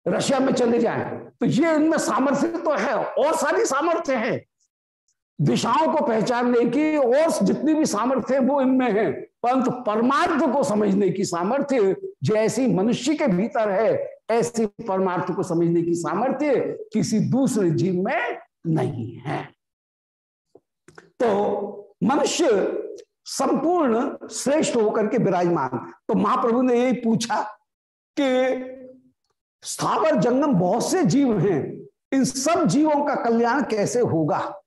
रशिया में चले जाएँ। तो ये इनमें सामर्थ्य तो है, और सारी सामर्थ्य है। दिशाओं को पहचानने की और जितनी भी सामर्थ्य वो इनमें है, परंतु परमार्थ को समझने की सामर्थ्य जैसी मनुष्य के भीतर है ऐसी परमार्थ को समझने की सामर्थ्य किसी दूसरे जीव में नहीं है। तो मनुष्य संपूर्ण श्रेष्ठ होकर के विराजमान। तो महाप्रभु ने यही पूछा कि स्थावर जंगम बहुत से जीव हैं, इन सब जीवों का कल्याण कैसे होगा?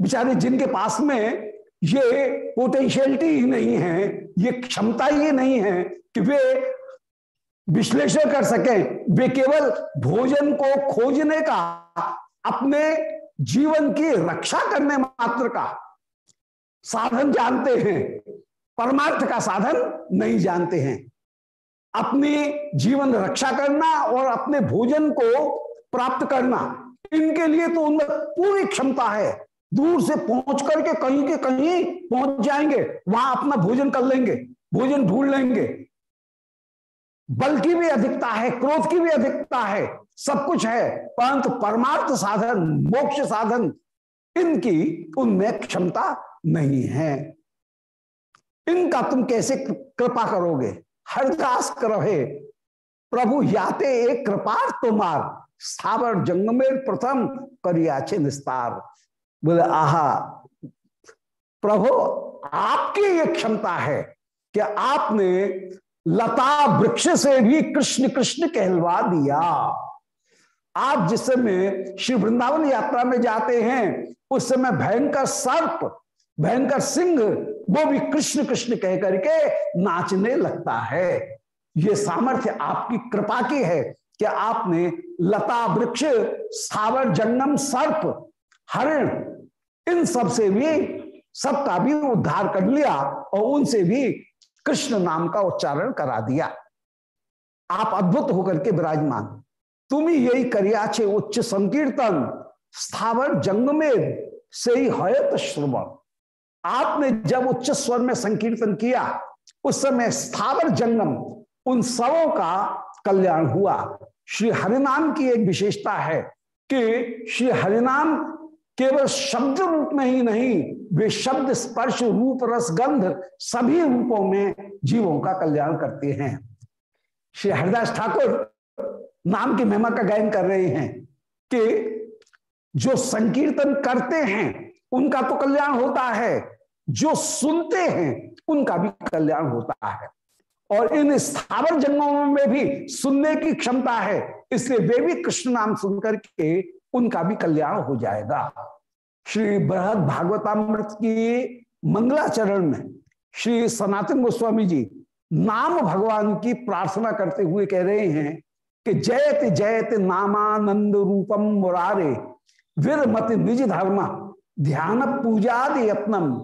बेचारे, जिनके पास में ये पोटेंशियलिटी ही नहीं है, ये क्षमता ही नहीं है कि वे विश्लेषण कर सके। वे केवल भोजन को खोजने का, अपने जीवन की रक्षा करने मात्र का साधन जानते हैं। परमार्थ का साधन नहीं जानते हैं। अपनी जीवन रक्षा करना और अपने भोजन को प्राप्त करना, इनके लिए तो उनमें पूरी क्षमता है। दूर से पहुँच करके कहीं के कहीं पहुँच जाएँगे, वहाँ अपना भोजन कर लेंगे, भोजन ढूंढ लेंगे। बल की भी अधिकता है, क्रोध की भी अधिकता है, सब कुछ है, परंतु परमार्थ साधन, मोक्ष साधन, इनकी उनमें क्षमता नहीं है। इनका तुम कैसे कृपा करोगे? हरदास करोहे, प्रभु याते एक कृपार तुम्हार स्थावर जंगमेर प्रथम करियाचे निस्तार। बोले, आहा, प्रभु, आपकी ये क्षमता है कि आपने लता वृक्ष से भी कृष्ण कृष्ण कहलवा दिया। आप जिस समय श्री वृंदावन यात्रा में जाते हैं, उस समय भयंकर सर्प, भयंकर सिंह, वो भी कृष्ण कृष्ण कह करके नाचने लगता है। ये सामर्थ्य आपकी कृपा की है कि आपने लता वृक्ष, सावर जंगम सर्प, हरिण, इन सबसे भी, सबका भी उद्धार कर लिया और उनसे भी कृष्ण नाम का उच्चारण करा दिया। आप अद्भुत होकर के विराजमान। तुम ही यही करियाचे उच्च संकीर्तन। स्थावर जंग में से ही हयत श्रवण। आपने जब उच्च स्वर में संकीर्तन किया, उस समय स्थावर जंगम, उन सबों का कल्याण हुआ। श्री हरिनाम की एक विशेषता है कि श्री हरिनाम केवल शब्द रूप में ही नहीं वे शब्द स्पर्श रूप रस गंध सभी रूपों में जीवों का कल्याण करते हैं। श्री हरिदास ठाकुर नाम की महिमा का गायन कर रहे हैं कि जो संकीर्तन करते हैं, उनका तो कल्याण होता है। जो सुनते हैं, उनका भी कल्याण होता है। और इन स्थावर जंगमों में भी सुनने की क्षमता है, इसलिए वे भी कृष्ण नाम सुनकर के उनका भी कल्याण हो जाएगा। श्री बृहद भागवतामृत की मंगलाचरण में श्री सनातन गोस्वामी जी नाम भगवान की प्रार्थना करते हुए कह रहे हैं कि जयत जयत नामानंद रूपम मुरारे, वीरमत निज धर्म, ध्यान पूजाद यत्नम,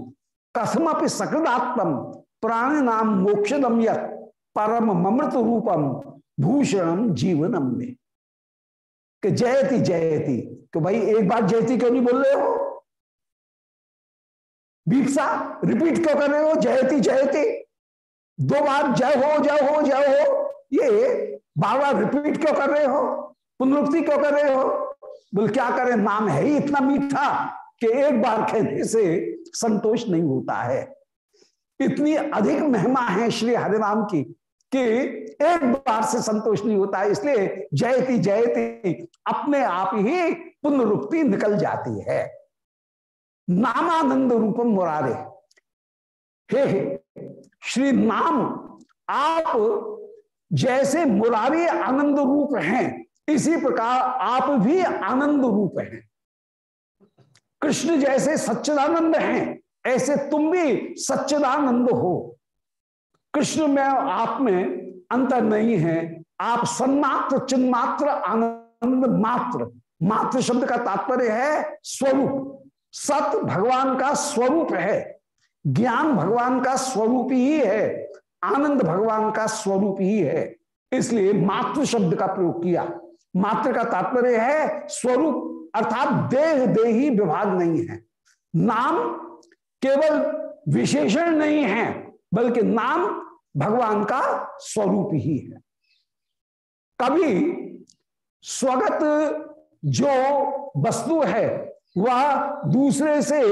कथमपि सकृदात्म प्राण नाम मोक्षदम यत, परम ममृत रूपम भूषणम जीवनम में। कि जयति जयति। तो भाई, एक बार जयति क्यों नहीं बोल रहे हो? बीपसा रिपीट क्यों कर रहे हो? जयती जयती दो बार जय हो जय हो जय हो। ये बार बार रिपीट क्यों कर रहे हो? पुनरुक्ति क्यों कर रहे हो? बोल, क्या करें? नाम है ही इतना मीठा कि एक बार कहने से संतोष नहीं होता है। इतनी अधिक महिमा है श्री हरिनाम की कि एक बार से संतोष नहीं होता है। इसलिए जयती जयती अपने आप ही पुनरुक्ति निकल जाती है। नामानंद रूपम मुरारे हे हे, श्री नाम, आप जैसे मुरारी आनंद रूप हैं, इसी प्रकार आप भी आनंद रूप हैं। कृष्ण जैसे सच्चिदानंद हैं, ऐसे तुम भी सच्चिदानंद हो। कृष्ण में आप में अंतर नहीं है। आप सन्मात्र, चिन्मात्र, आनंद मात्र। मात्र शब्द का तात्पर्य है स्वरूप। सत भगवान का स्वरूप है, ज्ञान भगवान का स्वरूप ही है, आनंद भगवान का स्वरूप ही है। इसलिए मातृ शब्द का प्रयोग किया। मात्र का तात्पर्य है, स्वरूप अर्थात देह देही विभाग नहीं है। नाम केवल विशेषण नहीं है, बल्कि नाम भगवान का स्वरूप ही है। कभी स्वगत जो वस्तु है वह दूसरे से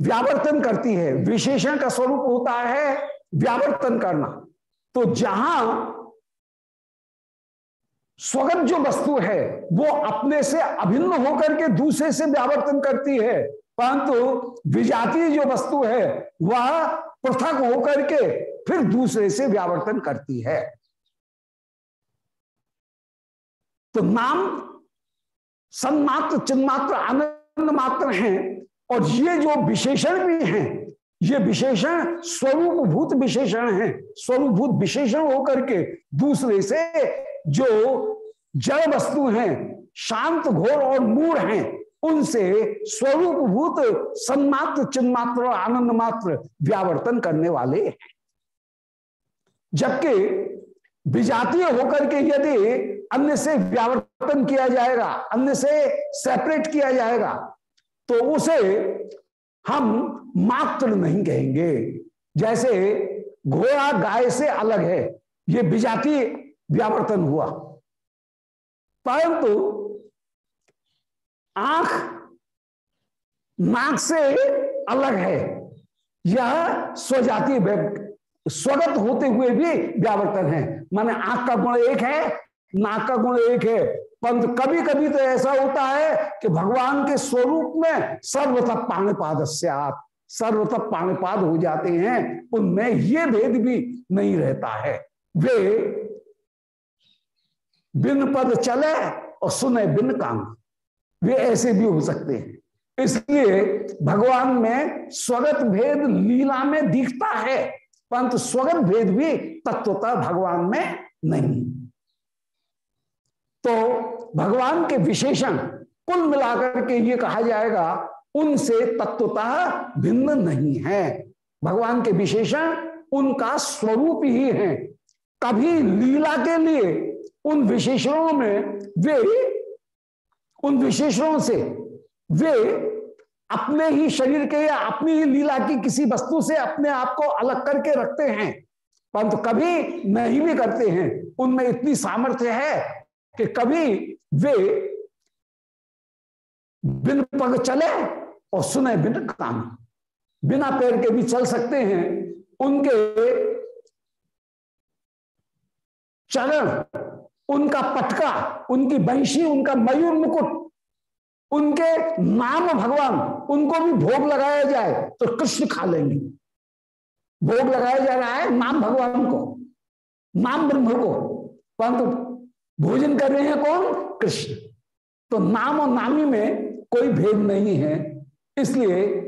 व्यावर्तन करती है। विशेषण का स्वरूप होता है व्यावर्तन करना। तो जहाँ स्वगत जो वस्तु है, वो अपने से अभिन्न होकर के दूसरे से व्यावर्तन करती है। परंतु विजातीय जो वस्तु है, वह पृथक होकर के फिर दूसरे से व्यावर्तन करती है। तो नाम सन्मात्र, चिन्मात्र, आनंद मात्र हैं, और ये जो विशेषण भी हैं, ये विशेषण स्वरूप भूत विशेषण हैं। स्वरूप भूत विशेषण होकर के दूसरे से जो जड़ वस्तु हैं, शांत, घोर और मूड हैं, उनसे स्वरूप भूत सन्मात्र, चिन्मात्र और आनंद मात्र व्यावर्तन करने वाले हैं। जबकि विजातीय होकर के यदि अन्य से व्यावर्तन किया जाएगा, अन्य से सेपरेट किया जाएगा तो उसे हम मात्र नहीं कहेंगे। जैसे घोड़ा गाय से अलग है, ये विजातीय व्यावर्तन हुआ। परंतु आँख नाक से अलग है, यह स्वजातीय स्वगत होते हुए भी व्यावर्तन है। माने आँख का गुण एक है, नाक का गुण एक है परंतु कभी कभी तो ऐसा होता है कि भगवान के स्वरूप में सर्वतः पाणिपाद सर्वतः पाणिपाद हो जाते हैं, उनमें ये भेद भी नहीं रहता है। वे बिन पद चले और सुने बिन काम। वे ऐसे भी हो सकते हैं। इसलिए भगवान में स्वगत भेद लीला में दिखता है परंतु स्वगत भेद भी तत्वता भगवान में नहीं। भगवान के विशेषण कुल मिलाकर के ये कहा जाएगा, उनसे तत्वतः भिन्न नहीं है। भगवान के विशेषण उनका स्वरूप ही है। कभी लीला के लिए उन विशेषणों में वे, उन विशेषणों से वे अपने ही शरीर के या अपनी ही लीला की किसी वस्तु से अपने आप को अलग करके रखते हैं। परंतु कभी नहीं भी करते हैं। उनमें इतनी सामर्थ्य है कि कभी वे बिन पग चले और सुने बिन कान बिना पैर के भी चल सकते हैं। उनके चरण, उनका पटका, उनकी बंशी, उनका मयूर मुकुट, उनके नाम भगवान, उनको भी भोग लगाया जाए तो कृष्ण खा लेंगे। भोग लगाया जा रहा है नाम भगवान को, नाम ब्रह्म को। परंतु भोजन कर रहे हैं कौन? कृष्ण। तो नाम और नामी में कोई भेद नहीं है। इसलिए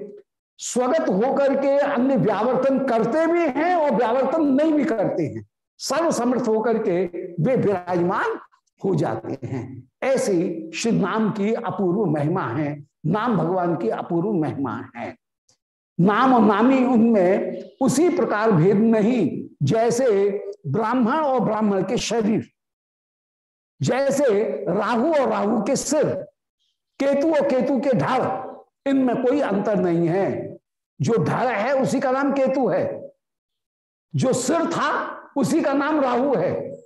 स्वगत होकर के अन्य व्यावर्तन करते भी हैं और व्यावर्तन नहीं भी करते हैं। सर्व समर्थ होकर के वे विराजमान हो जाते हैं। ऐसी श्री नाम की अपूर्व महिमा है। नाम भगवान की अपूर्व महिमा है। नाम और नामी उनमें उसी प्रकार भेद नहीं, जैसे ब्राह्मण और ब्राह्मण के शरीर। जैसे राहु और राहु के सिर, केतु और केतु के ढाल, इनमें कोई अंतर नहीं है। जो ढाल है, उसी का नाम केतु है। जो सिर था, उसी का नाम राहु है।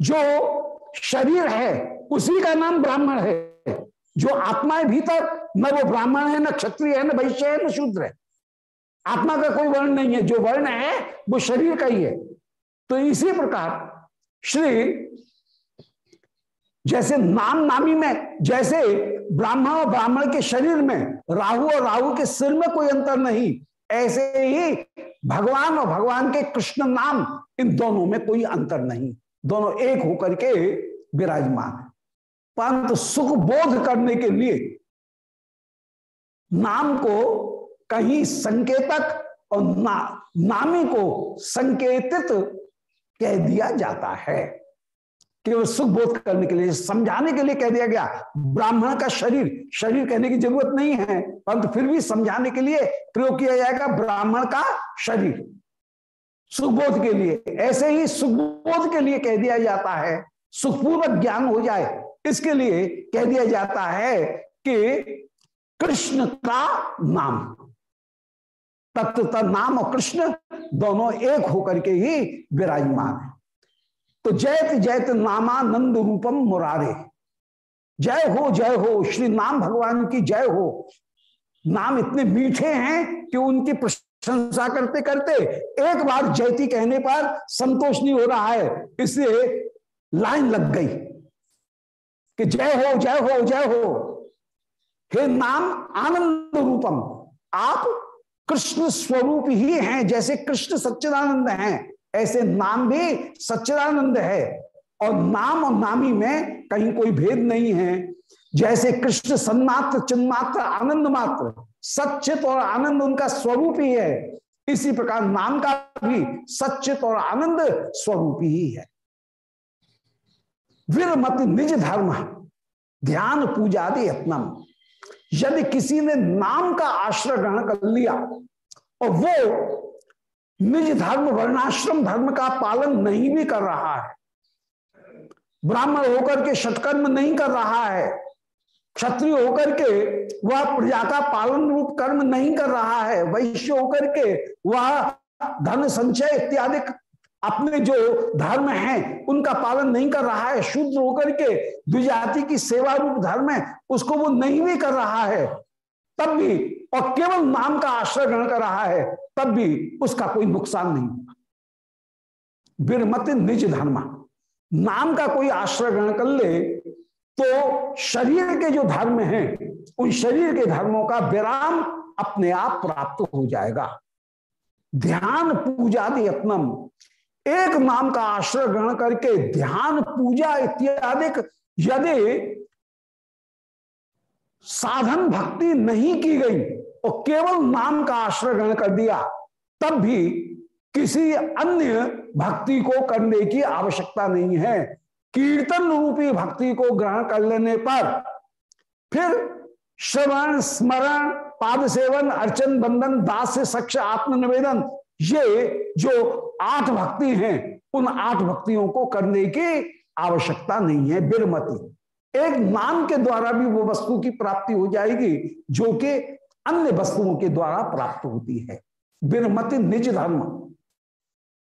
जो शरीर है, उसी का नाम ब्राह्मण है। जो आत्मा है भीतर, न वो ब्राह्मण है, न क्षत्रिय है, न वैश्य है, न शूद्र है। आत्मा का कोई वर्ण नहीं है। जो वर्ण है, वो शरीर का ही है। तो इसी प्रकार श्री जैसे नाम नामी में जैसे ब्राह्मण और ब्राह्मण के शरीर में राहु और राहु के सिर में कोई अंतर नहीं। ऐसे ही भगवान और भगवान के कृष्ण नाम इन दोनों में कोई अंतर नहीं। दोनों एक होकर के विराजमान। परंतु सुख बोध करने के लिए नाम को कहीं संकेतक और ना, नामी को संकेतित कह दिया जाता है। केवल सुख बोध करने के लिए, समझाने के लिए कह दिया गया। ब्राह्मण का शरीर शरीर कहने की ज़रूरत नहीं है, परंतु फिर भी समझाने के लिए प्रयोग किया जाएगा ब्राह्मण का शरीर। सुखबोध के लिए, ऐसे ही सुखबोध के लिए कह दिया जाता है। सुखपूर्वक ज्ञान हो जाए, इसके लिए कह दिया जाता है कि कृष्ण का नाम, तत्व नाम और कृष्ण दोनों एक होकर के ही विराजमान है। तो जयत जयत नामानंद रूपम मुरारे। जय हो जय हो, श्री नाम भगवान की जय हो। नाम इतने मीठे हैं कि उनकी प्रशंसा करते करते एक बार जयती कहने पर संतोष नहीं हो रहा है, इसलिए लाइन लग गई कि जय हो जय हो जय हो। हे नाम आनंद रूपम, आप कृष्ण स्वरूप ही हैं जैसे कृष्ण सच्चिदानंद हैं। ऐसे नाम भी सच्चिदानंद है और नाम और नामी में कहीं कोई भेद नहीं है। जैसे कृष्ण सन्मात्र, चिन्मात्र, आनंद मात्र सचित और आनंद उनका स्वरूप ही है। इसी प्रकार नाम का भी सचित और आनंद स्वरूप ही है। विरमत निज धर्म, ध्यान पूजा आदि यत्नम। यदि किसी ने नाम का आश्रय ग्रहण कर लिया और वो निज धर्म वर्णाश्रम धर्म का पालन नहीं भी कर रहा है। ब्राह्मण होकर के शतकर्म नहीं कर रहा है। क्षत्रिय होकर के वह प्रजा का पालन रूप कर्म नहीं कर रहा है। वैश्य होकर के वह धन संचय इत्यादि अपने जो धर्म है, उनका पालन नहीं कर रहा है। शुद्ध होकर के द्विजाति की सेवा रूप धर्म है, उसको वो नहीं भी कर रहा है। तब भी और केवल नाम का आश्रय ग्रहण कर रहा है। तब भी उसका कोई नुकसान नहीं होगा। बिरमत निज धर्म। नाम का कोई आश्रय ग्रहण कर ले तो शरीर के जो धर्म हैं, उन शरीर के धर्मों का विराम अपने आप प्राप्त हो जाएगा। ध्यान पूजा यत्नम। एक नाम का आश्रय ग्रहण करके ध्यान, पूजा इत्यादि यदि साधन भक्ति नहीं की गई और केवल नाम का आश्रय ग्रहण कर दिया, तब भी किसी अन्य भक्ति को करने की आवश्यकता नहीं है। कीर्तन रूपी भक्ति को ग्रहण कर लेने पर फिर श्रवण, स्मरण, पाद सेवन, अर्चन बंधन दास सक्ष आत्मनिवेदन, ये जो आठ भक्ति हैं, उन आठ भक्तियों को करने की आवश्यकता नहीं है बिरमती एक नाम के द्वारा भी वो वस्तु की प्राप्ति हो जाएगी, जो कि अन्य वस्तुओं के द्वारा प्राप्त होती है। बिरमति निज धर्म।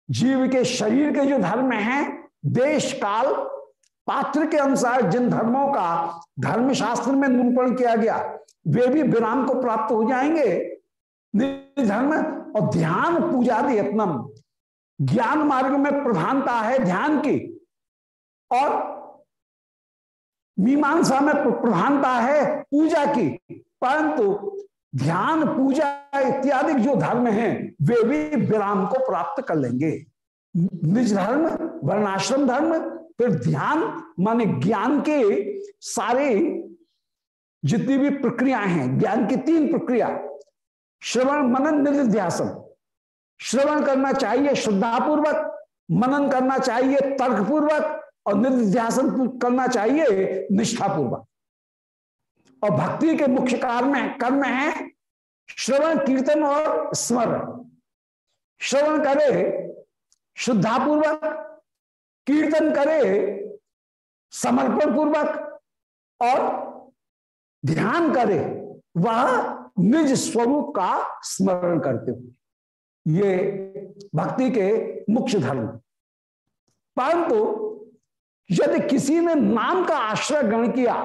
जीव के शरीर के जो धर्म है देश काल पात्र के अनुसार जिन धर्मों का धर्मशास्त्र में निरूपण किया गया, वे भी विराम को प्राप्त हो जाएँगे। धर्म और ध्यान पूजा यत्नम। ज्ञान मार्ग में प्रधानता है ध्यान की। और मीमांसा में प्रधानता है पूजा की। परंतु ध्यान, पूजा इत्यादि जो धर्म हैं, वे भी विराम को प्राप्त कर लेंगे। निज धर्म, वर्णाश्रम धर्म, फिर ध्यान, माने ज्ञान के सारे जितनी भी प्रक्रियाएँ हैं, ज्ञान की तीन प्रक्रिया, श्रवण, मनन, निधिध्यासन। श्रवण करना चाहिए श्रद्धापूर्वक, मनन करना चाहिए तर्कपूर्वक, और निधिध्यासन करना चाहिए निष्ठापूर्वक। और भक्ति के मुख्य कार्य में, कर्म है श्रवण, कीर्तन और स्मरण। श्रवण करे, शुद्धापूर्वक, कीर्तन करे समर्पण पूर्वक और ध्यान करे, वह निज स्वरूप का स्मरण करते हुए ये भक्ति के मुख्य धर्म परंतु यदि किसी ने नाम का आश्रय ग्रहण किया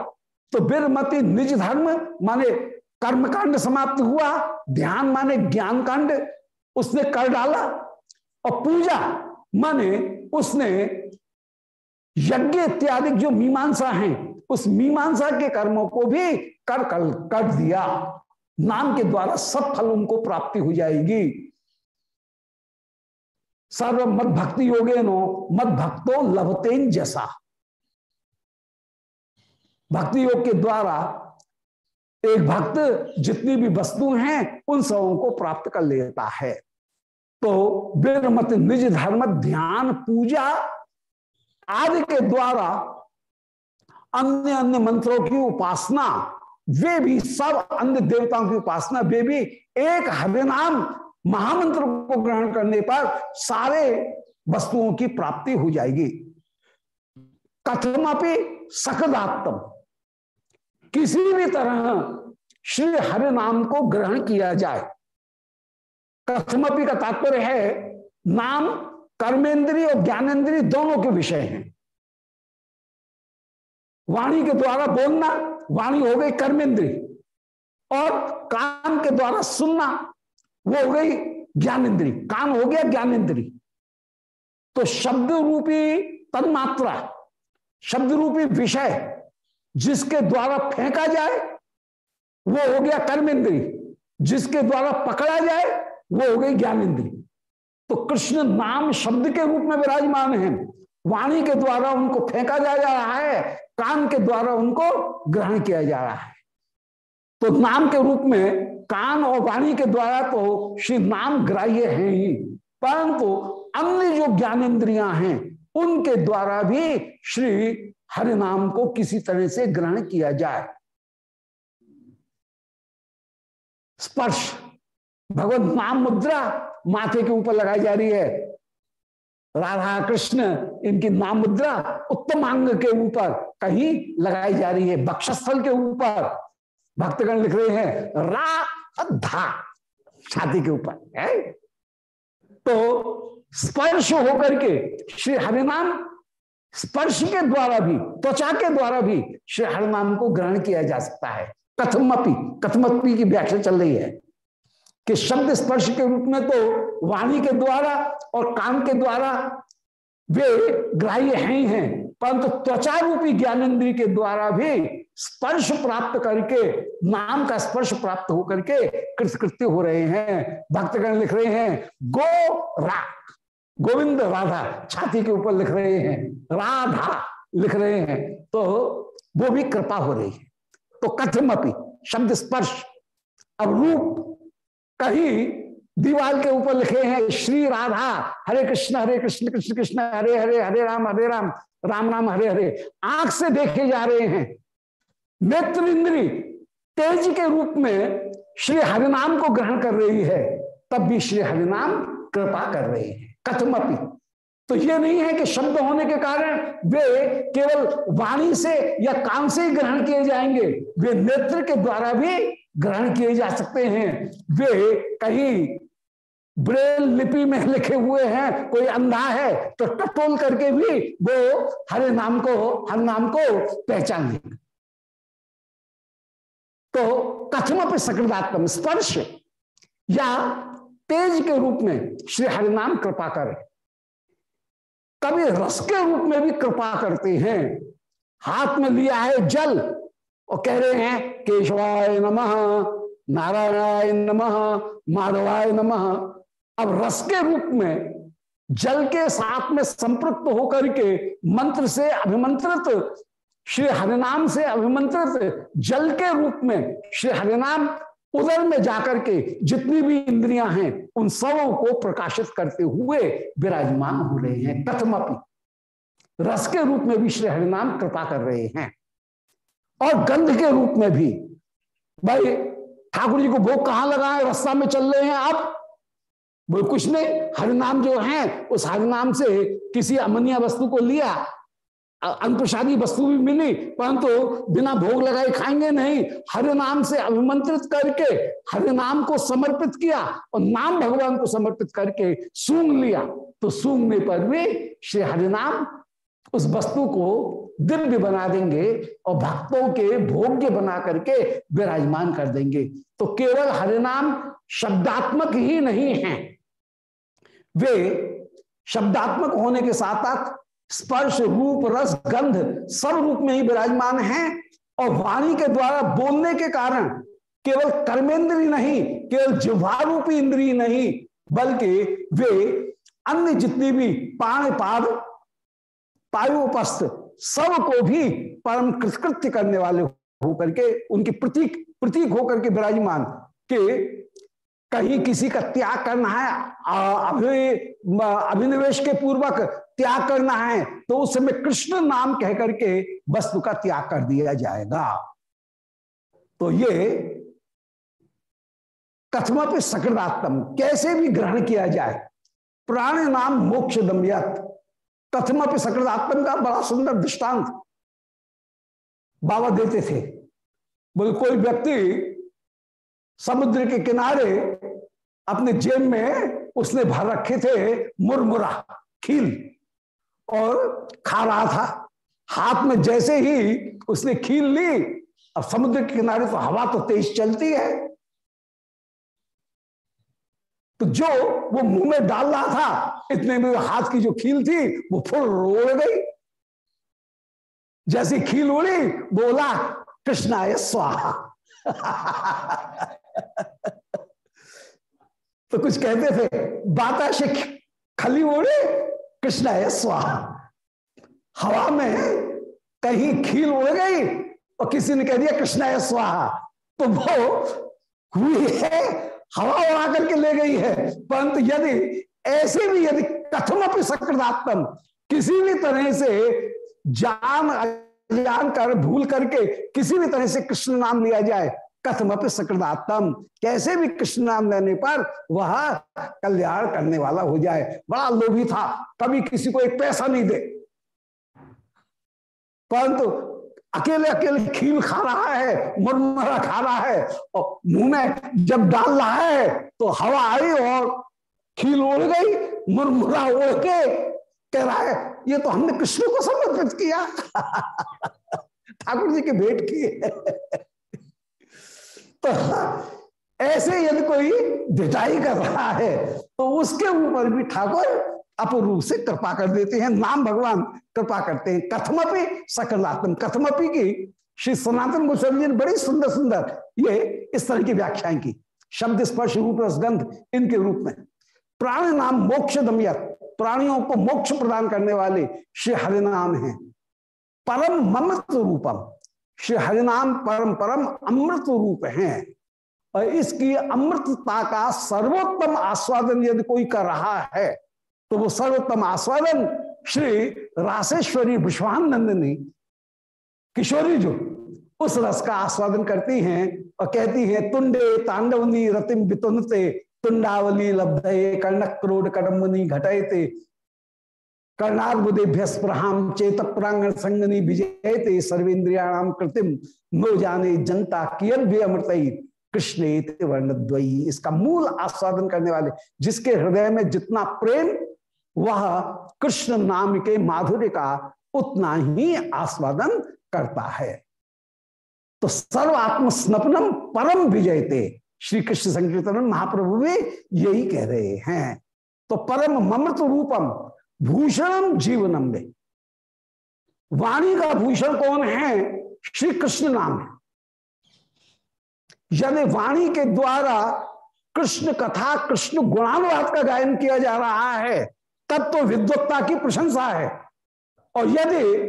तो बिरमति निज धर्म माने कर्म कांड समाप्त हुआ ध्यान माने ज्ञान कांड उसने कर डाला और पूजा माने उसने यज्ञ इत्यादि जो मीमांसा है उस मीमांसा के कर्मों को भी कर कर, कर दिया। नाम के द्वारा सब फल उनको प्राप्ति हो जाएगी। सर्व मत भक्ति योगे नो मत भक्तो लभतेन जैसा। भक्ति योग के द्वारा एक भक्त जितनी भी वस्तु हैं, उन सबों को प्राप्त कर लेता है। तो बिरमत निज धर्म ध्यान पूजा आदि के द्वारा अन्य अन्य मंत्रों की उपासना, वे भी सब अन्य देवताओं की उपासना, वे भी एक हरिनाम महामंत्र को ग्रहण करने पर सारे वस्तुओं की प्राप्ति हो जाएगी। कथमापि सकदात्म किसी भी तरह श्री हरि नाम को ग्रहण किया जाए। कथमपि का तात्पर्य है, नाम कर्मेंद्रीय और ज्ञानेन्द्रीय दोनों के विषय हैं। वाणी के द्वारा बोलना, वाणी हो गई कर्मेंद्री और कान के द्वारा सुनना, वो हो गई ज्ञानेन्द्री कान हो गया ज्ञानेन्द्री तो शब्द रूपी तन्मात्रा शब्द रूपी विषय जिसके द्वारा फेंका जाए, वो हो गया कर्मेंद्री। जिसके द्वारा पकड़ा जाए, वो हो गई ज्ञानेन्द्री तो कृष्ण नाम शब्द के रूप में विराजमान है। वाणी के द्वारा उनको फेंका जा रहा है कान के द्वारा उनको ग्रहण किया जा रहा है। तो नाम के रूप में कान और वाणी के द्वारा तो श्री नाम ग्राह्य है ही, परंतु अन्य जो ज्ञानेन्द्रियाँ हैं, उनके द्वारा भी श्री हरि नाम को किसी तरह से ग्रहण किया जाए। स्पर्श। भगवत नाम मुद्रा माथे के ऊपर लगाई जा रही है। राधा कृष्ण, इनकी नाम मुद्रा उत्तम अंग के ऊपर कहीं लगाई जा रही है। बक्षस्थल के ऊपर। भक्तगण लिख रहे हैं राधा छाती के ऊपर, है? तो स्पर्श होकर के श्री हरिनाम स्पर्श के द्वारा भी, त्वचा के द्वारा भी श्री हरिनाम को ग्रहण किया जा सकता है। कथमपी कथमपी की व्याख्या चल रही है कि शब्द स्पर्श के रूप में तो वाणी के द्वारा और कान के द्वारा वे ग्राह्य हैं ही हैं, परंतु त्वचा रूपी ज्ञानेन्द्रीय के द्वारा भी स्पर्श प्राप्त करके, नाम का स्पर्श प्राप्त होकर के कृतकृत्य हो रहे हैं। भक्तगण लिख रहे हैं, गो रा गोविंद राधा छाती के ऊपर लिख रहे हैं, राधा लिख रहे हैं तो वो भी कृपा हो रही है। तो कथम अपनी शब्द स्पर्श। अब रूप कहीं दीवार के ऊपर लिखे हैं, श्री राधा, हरे कृष्ण हरे कृष्ण कृष्ण कृष्ण, हरे हरे हरे राम हरे राम राम राम, हरे हरे। आँख से देखे जा रहे हैं। नेत्र इंद्री तेज के रूप में श्री हरिनाम को ग्रहण कर रही है, तब भी श्री हरिनाम कृपा कर रही है। कथमपि। तो ये नहीं है कि शब्द होने के कारण वे केवल वाणी से या कान से ही ग्रहण किए जाएँगे। वे नेत्र के द्वारा भी ग्रहण किए जा सकते हैं। वे कहीं ब्रेल लिपि में लिखे हुए हैं, कोई अंधा है तो टटोल करके भी वो हरे नाम को, हर नाम को पहचान लेगा तो कथम पे सकृदात्म स्पर्श या तेज के रूप में श्री हरिनाम कृपा करे। कभी रस के रूप में भी कृपा करते हैं। हाथ में लिया है जल। और कह रहे हैं, केशवाय नमः, नारायणाय नमः, माधवाय नमः। अब रस के रूप में जल के साथ में संपृक्त होकर के मंत्र से अभिमंत्रित, श्री हरिनाम से अभिमंत्रित जल के रूप में श्री हरिनाम उदर में जाकर के जितनी भी इंद्रियाँ हैं, उन सबों को प्रकाशित करते हुए विराजमान हो रहे हैं कथमपि रस के रूप में भी श्री हरिनाम कृपा कर रहे हैं। और गंध के रूप में भी। भाई, ठाकुर जी को भोग कहाँ लगाए? रास्ता में चल रहे हैं आप। बोल, कुछ नहीं, हरिनाम जो है, उस हरिनाम से किसी अमनिया वस्तु को लिया अनप्रसादी वस्तु भी मिली, परंतु तो बिना भोग लगाए खाएँगे नहीं। हरि नाम से अभिमंत्रित करके, हरि नाम को समर्पित किया और नाम भगवान को समर्पित करके सूंग लिया। तो सूंगने पर भी श्री हरिनाम उस वस्तु को दिव्य बना देंगे और भक्तों के भोग्य बना करके विराजमान कर देंगे। तो केवल हरिनाम शब्दात्मक ही नहीं है। वे शब्दात्मक होने के साथ साथ स्पर्श रूप, रस, गंध सब रूप में ही विराजमान हैं और वाणी के द्वारा बोलने के कारण केवल कर्मेंद्री नहीं, केवल जिह्वारूपी इंद्री नहीं, बल्कि वे अन्य जितनी भी पाण पाद पायुपस्थ सबको भी परम कृतकृत्य करने वाले होकर के, उनकी प्रतीक प्रतीक होकर के विराजमान के कहीं किसी का त्याग करना है अभि अभिनिवेश के पूर्वक त्याग करना है तो उस समय कृष्ण नाम कह करके वस्तु का त्याग कर दिया जाएगा। तो ये कथमा पे सकृदात्म कैसे भी ग्रहण किया जाए, प्राण नाम मोक्ष दमयत कथमा पे सकृदात्म का बड़ा सुंदर दृष्टांत बाबा देते थे। बोले, कोई व्यक्ति समुद्र के किनारे अपने जेब में उसने भर रखे थे मुरमुरा, खील। और खा रहा था। हाथ में जैसे ही उसने खील ली, अब समुद्र के किनारे तो हवा तो तेज चलती है। तो जो वो मुँह में डाल रहा था, इतने में हाथ की जो खील थी, वो फुल रोड़ गई। जैसी खील उड़ी, बोला कृष्णाय स्वाहा। तो कुछ कहते थे बाता से खली ओढ़े कृष्णा है, स्वाहा। हवा में कहीं खील उड़ गई और किसी ने कह दिया, कृष्ण है, स्वाहा। तो वो हुई है, हवा उड़ा करके ले गई है। परंतु यदि ऐसे भी यदि कथम अपनी सकृदात्म किसी भी तरह से जान जान कर, भूल करके किसी भी तरह से कृष्ण नाम लिया जाए कथमप सकृदात्म कैसे भी कृष्ण नाम लेने पर वह कल्याण करने वाला हो जाए। बड़ा लोभी था। कभी किसी को एक पैसा नहीं दे। परंतु अकेले अकेले खील खा रहा है, मुरमुरा खा रहा है, और मुँह में जब डाल रहा है तो हवा आई और खील उड़ गई, मुरमुरा उड़ के कह रहा है, ये तो हमने कृष्ण को समर्पित किया। ठाकुर जी की भेंट की तो ऐसे यदि कोई धिटाई कर रहा है तो उसके ऊपर भी ठाकुर अपूर्व से कृपा कर देते हैं। नाम भगवान कृपा करते हैं। कथमपि सकलात्म, कथमपि की श्री सनातन गोस्वामी जी ने बड़ी सुंदर सुंदर ये इस तरह की व्याख्याएँ की। शब्द स्पर्श रूप रसगंध इनके रूप में। प्राण नाम मोक्ष दमियत, प्राणियों को मोक्ष प्रदान करने वाले श्री हरिनाम है। परम ममत्व रूपम श्री हरिनाम परम परम अमृत रूप हैं। और इसकी अमृतता का सर्वोत्तम आस्वादन यदि कोई कर रहा है तो वो सर्वोत्तम आस्वादन श्री राशेश्वरी विश्वानंदनी किशोरी जो उस रस का आस्वादन करती हैं और कहती हैं, तुंडे तांडवनी रतिम बितुनते, तुंडावली लब्ध कर्णक क्रोड कडम्बनी घटयते कर्णार्बुदेभ्य स्प्रहाम चेत प्रांगण संगनी विजयते सर्वेन्द्रियाणाम कृतिम नो जाने जनता कियन भी अमृत कृष्ण वर्णद्वयी। इसका मूल आस्वादन करने वाले, जिसके हृदय में जितना प्रेम, वह कृष्ण नाम के माधुर्य का उतना ही आस्वादन करता है। तो सर्व आत्म स्नपनम परम विजयते। श्री कृष्ण संकीर्तन महाप्रभु भी यही कह रहे हैं। तो परम ममृत रूपम भूषणम जीवनम में। वाणी का भूषण कौन है? श्री कृष्ण नाम है। यदि वाणी के द्वारा कृष्ण कथा, कृष्ण गुणानुवाद का गायन किया जा रहा है, तब तो विद्वत्ता की प्रशंसा है। और यदि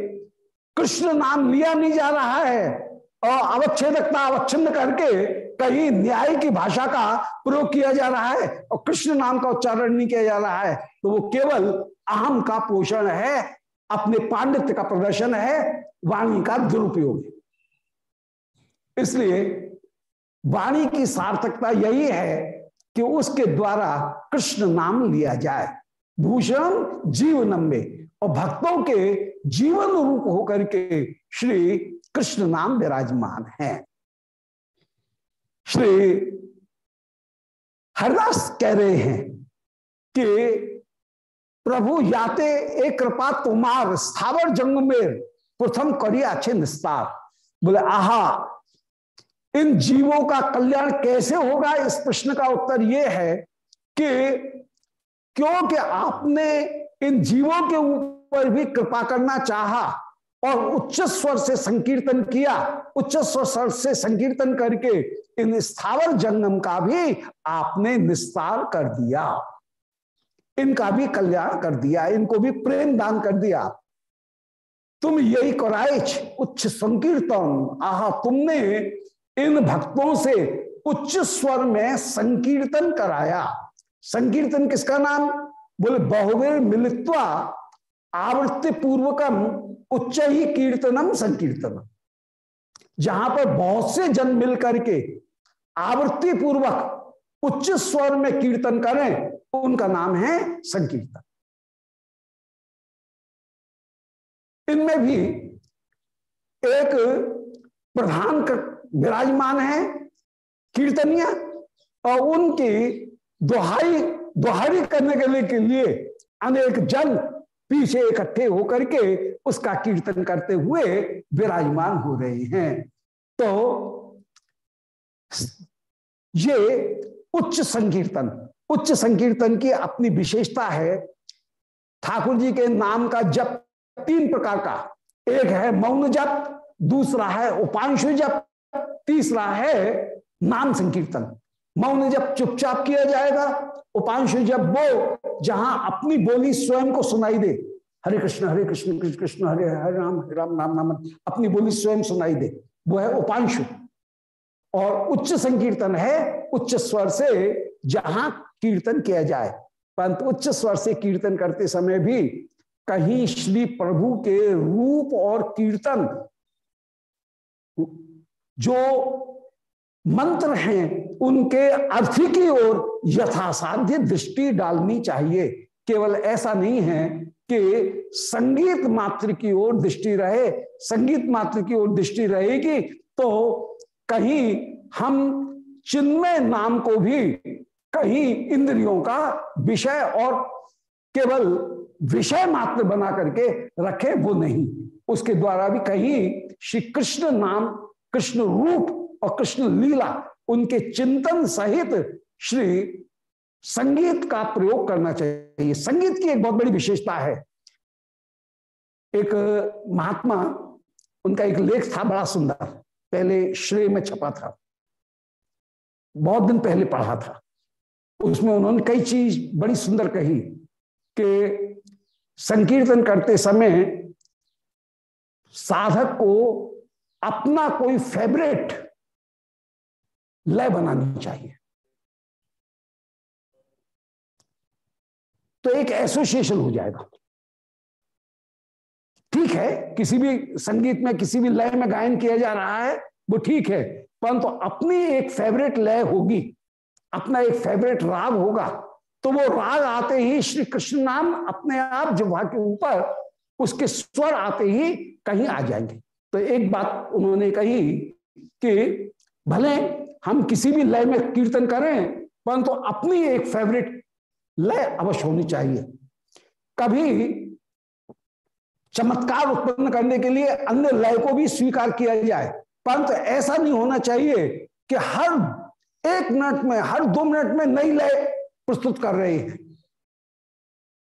कृष्ण नाम लिया नहीं जा रहा है, और अवच्छेदकता अवच्छिन्न करके कहीं न्याय की भाषा का प्रयोग किया जा रहा है और कृष्ण नाम का उच्चारण नहीं किया जा रहा है तो वो केवल अहम का पोषण है, अपने पांडित्य का प्रदर्शन है, वाणी का दुरुपयोग इसलिए वाणी की सार्थकता यही है कि उसके द्वारा कृष्ण नाम लिया जाए। भूषण जीवनम में और भक्तों के जीवन रूप होकर के श्री कृष्ण नाम विराजमान है। श्री हरदास कह रहे हैं कि प्रभु याते एक कृपा तुम्हार स्थावर जंग में प्रथम करिए अच्छे निस्तार। बोले, आहा, इन जीवों का कल्याण कैसे होगा? इस प्रश्न का उत्तर यह है कि क्योंकि आपने इन जीवों के ऊपर भी कृपा करना चाहा और उच्च स्वर से संकीर्तन किया, उच्च स्वर से संकीर्तन करके इन स्थावर जंगम का भी आपने निस्तार कर दिया। इनका भी कल्याण कर दिया, इनको भी प्रेम दान कर दिया। तुम यही कराइच उच्च संकीर्तन, आह, तुमने इन भक्तों से उच्च स्वर में संकीर्तन कराया। संकीर्तन किसका नाम? बोले, बहुवीर मिलित्वा आवृत्ति पूर्वकम उच्च ही कीर्तनम संकीर्तनम जहाँ पर बहुत से जन मिल करके आवृत्ति पूर्वक उच्च स्वर में कीर्तन करें, उनका नाम है संकीर्तन। इनमें भी एक प्रधान विराजमान है कीर्तनिया और उनकी दोहाई दोहारी करने के लिए के लिए अनेक जन पीछे इकट्ठे होकर के उसका कीर्तन करते हुए विराजमान हो रहे हैं। तो ये उच्च संकीर्तन उच्च संकीर्तन की अपनी विशेषता है। ठाकुर जी के नाम का जप तीन प्रकार का, एक है मौन जप, दूसरा है उपांशु जप, तीसरा है नाम संकीर्तन। मौन जब चुपचाप किया जाएगा, उपांशु जब वो जहाँ अपनी बोली स्वयं को सुनाई दे। हरे कृष्ण हरे कृष्ण कृष्ण कृष्ण, हरे हरे राम हरे राम, नाम नाम, अपनी बोली स्वयं सुनाई दे। वो है उपांशु। और उच्च संकीर्तन है, उच्च स्वर से जहाँ कीर्तन किया जाए। परंतु उच्च स्वर से कीर्तन करते समय भी कहीं श्री प्रभु के रूप और कीर्तन जो मंत्र हैं, उनके अर्थ की ओर यथासाध्य दृष्टि डालनी चाहिए। केवल ऐसा नहीं है कि संगीत मात्र की ओर दृष्टि रहे, संगीत मात्र की ओर दृष्टि रहेगी तो कहीं हम चिन्मय नाम को भी कहीं इंद्रियों का विषय और केवल विषय मात्र बना करके रखे वो नहीं। उसके द्वारा भी कहीं श्री कृष्ण नाम, कृष्ण रूप और कृष्ण लीला, उनके चिंतन सहित श्री संगीत का प्रयोग करना चाहिए। संगीत की एक बहुत बड़ी विशेषता है। एक महात्मा, उनका एक लेख था बड़ा सुंदर। पहले श्रेय में छपा था। बहुत दिन पहले पढ़ा था। उसमें उन्होंने कई चीज़ बड़ी सुंदर कही कि संकीर्तन करते समय साधक को अपना कोई फेवरेट लय बनानी चाहिए। तो एक एसोसिएशन हो जाएगा। ठीक है, किसी भी संगीत में, किसी भी लय में गायन किया जा रहा है, वो ठीक है, परंतु तो अपनी एक फेवरेट लय होगी, अपना एक फेवरेट राग होगा तो वो राग आते ही श्री कृष्ण नाम अपने आप जिह्वा के ऊपर, उसके स्वर आते ही कहीं आ जाएँगे। तो एक बात उन्होंने कही कि भले हम किसी भी लय में कीर्तन करें, परंतु तो अपनी एक फेवरेट लय अवश्य होनी चाहिए। कभी चमत्कार उत्पन्न करने के लिए अन्य लय को भी स्वीकार किया जाए। परंतु ऐसा नहीं होना चाहिए कि हर एक मिनट में, हर दो मिनट में नई लय प्रस्तुत कर रहे हैं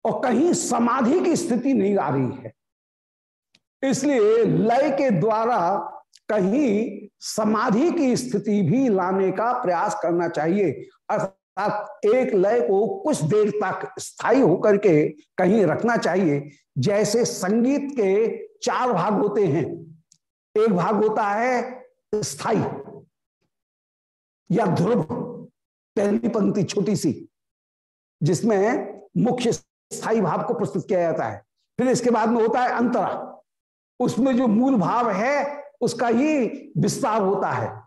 और कहीं समाधि की स्थिति नहीं आ रही है। इसलिए लय के द्वारा कहीं समाधि की स्थिति भी लाने का प्रयास करना चाहिए। अर्थात एक लय को कुछ देर तक स्थायी होकर के कहीं रखना चाहिए। जैसे संगीत के चार भाग होते हैं। एक भाग होता है स्थायी या ध्रुव, पहली पंक्ति छोटी सी, जिसमें मुख्य स्थायी भाव को प्रस्तुत किया जाता है। फिर इसके बाद में होता है अंतरा। उसमें जो मूल भाव है, उसका ही विस्तार होता है।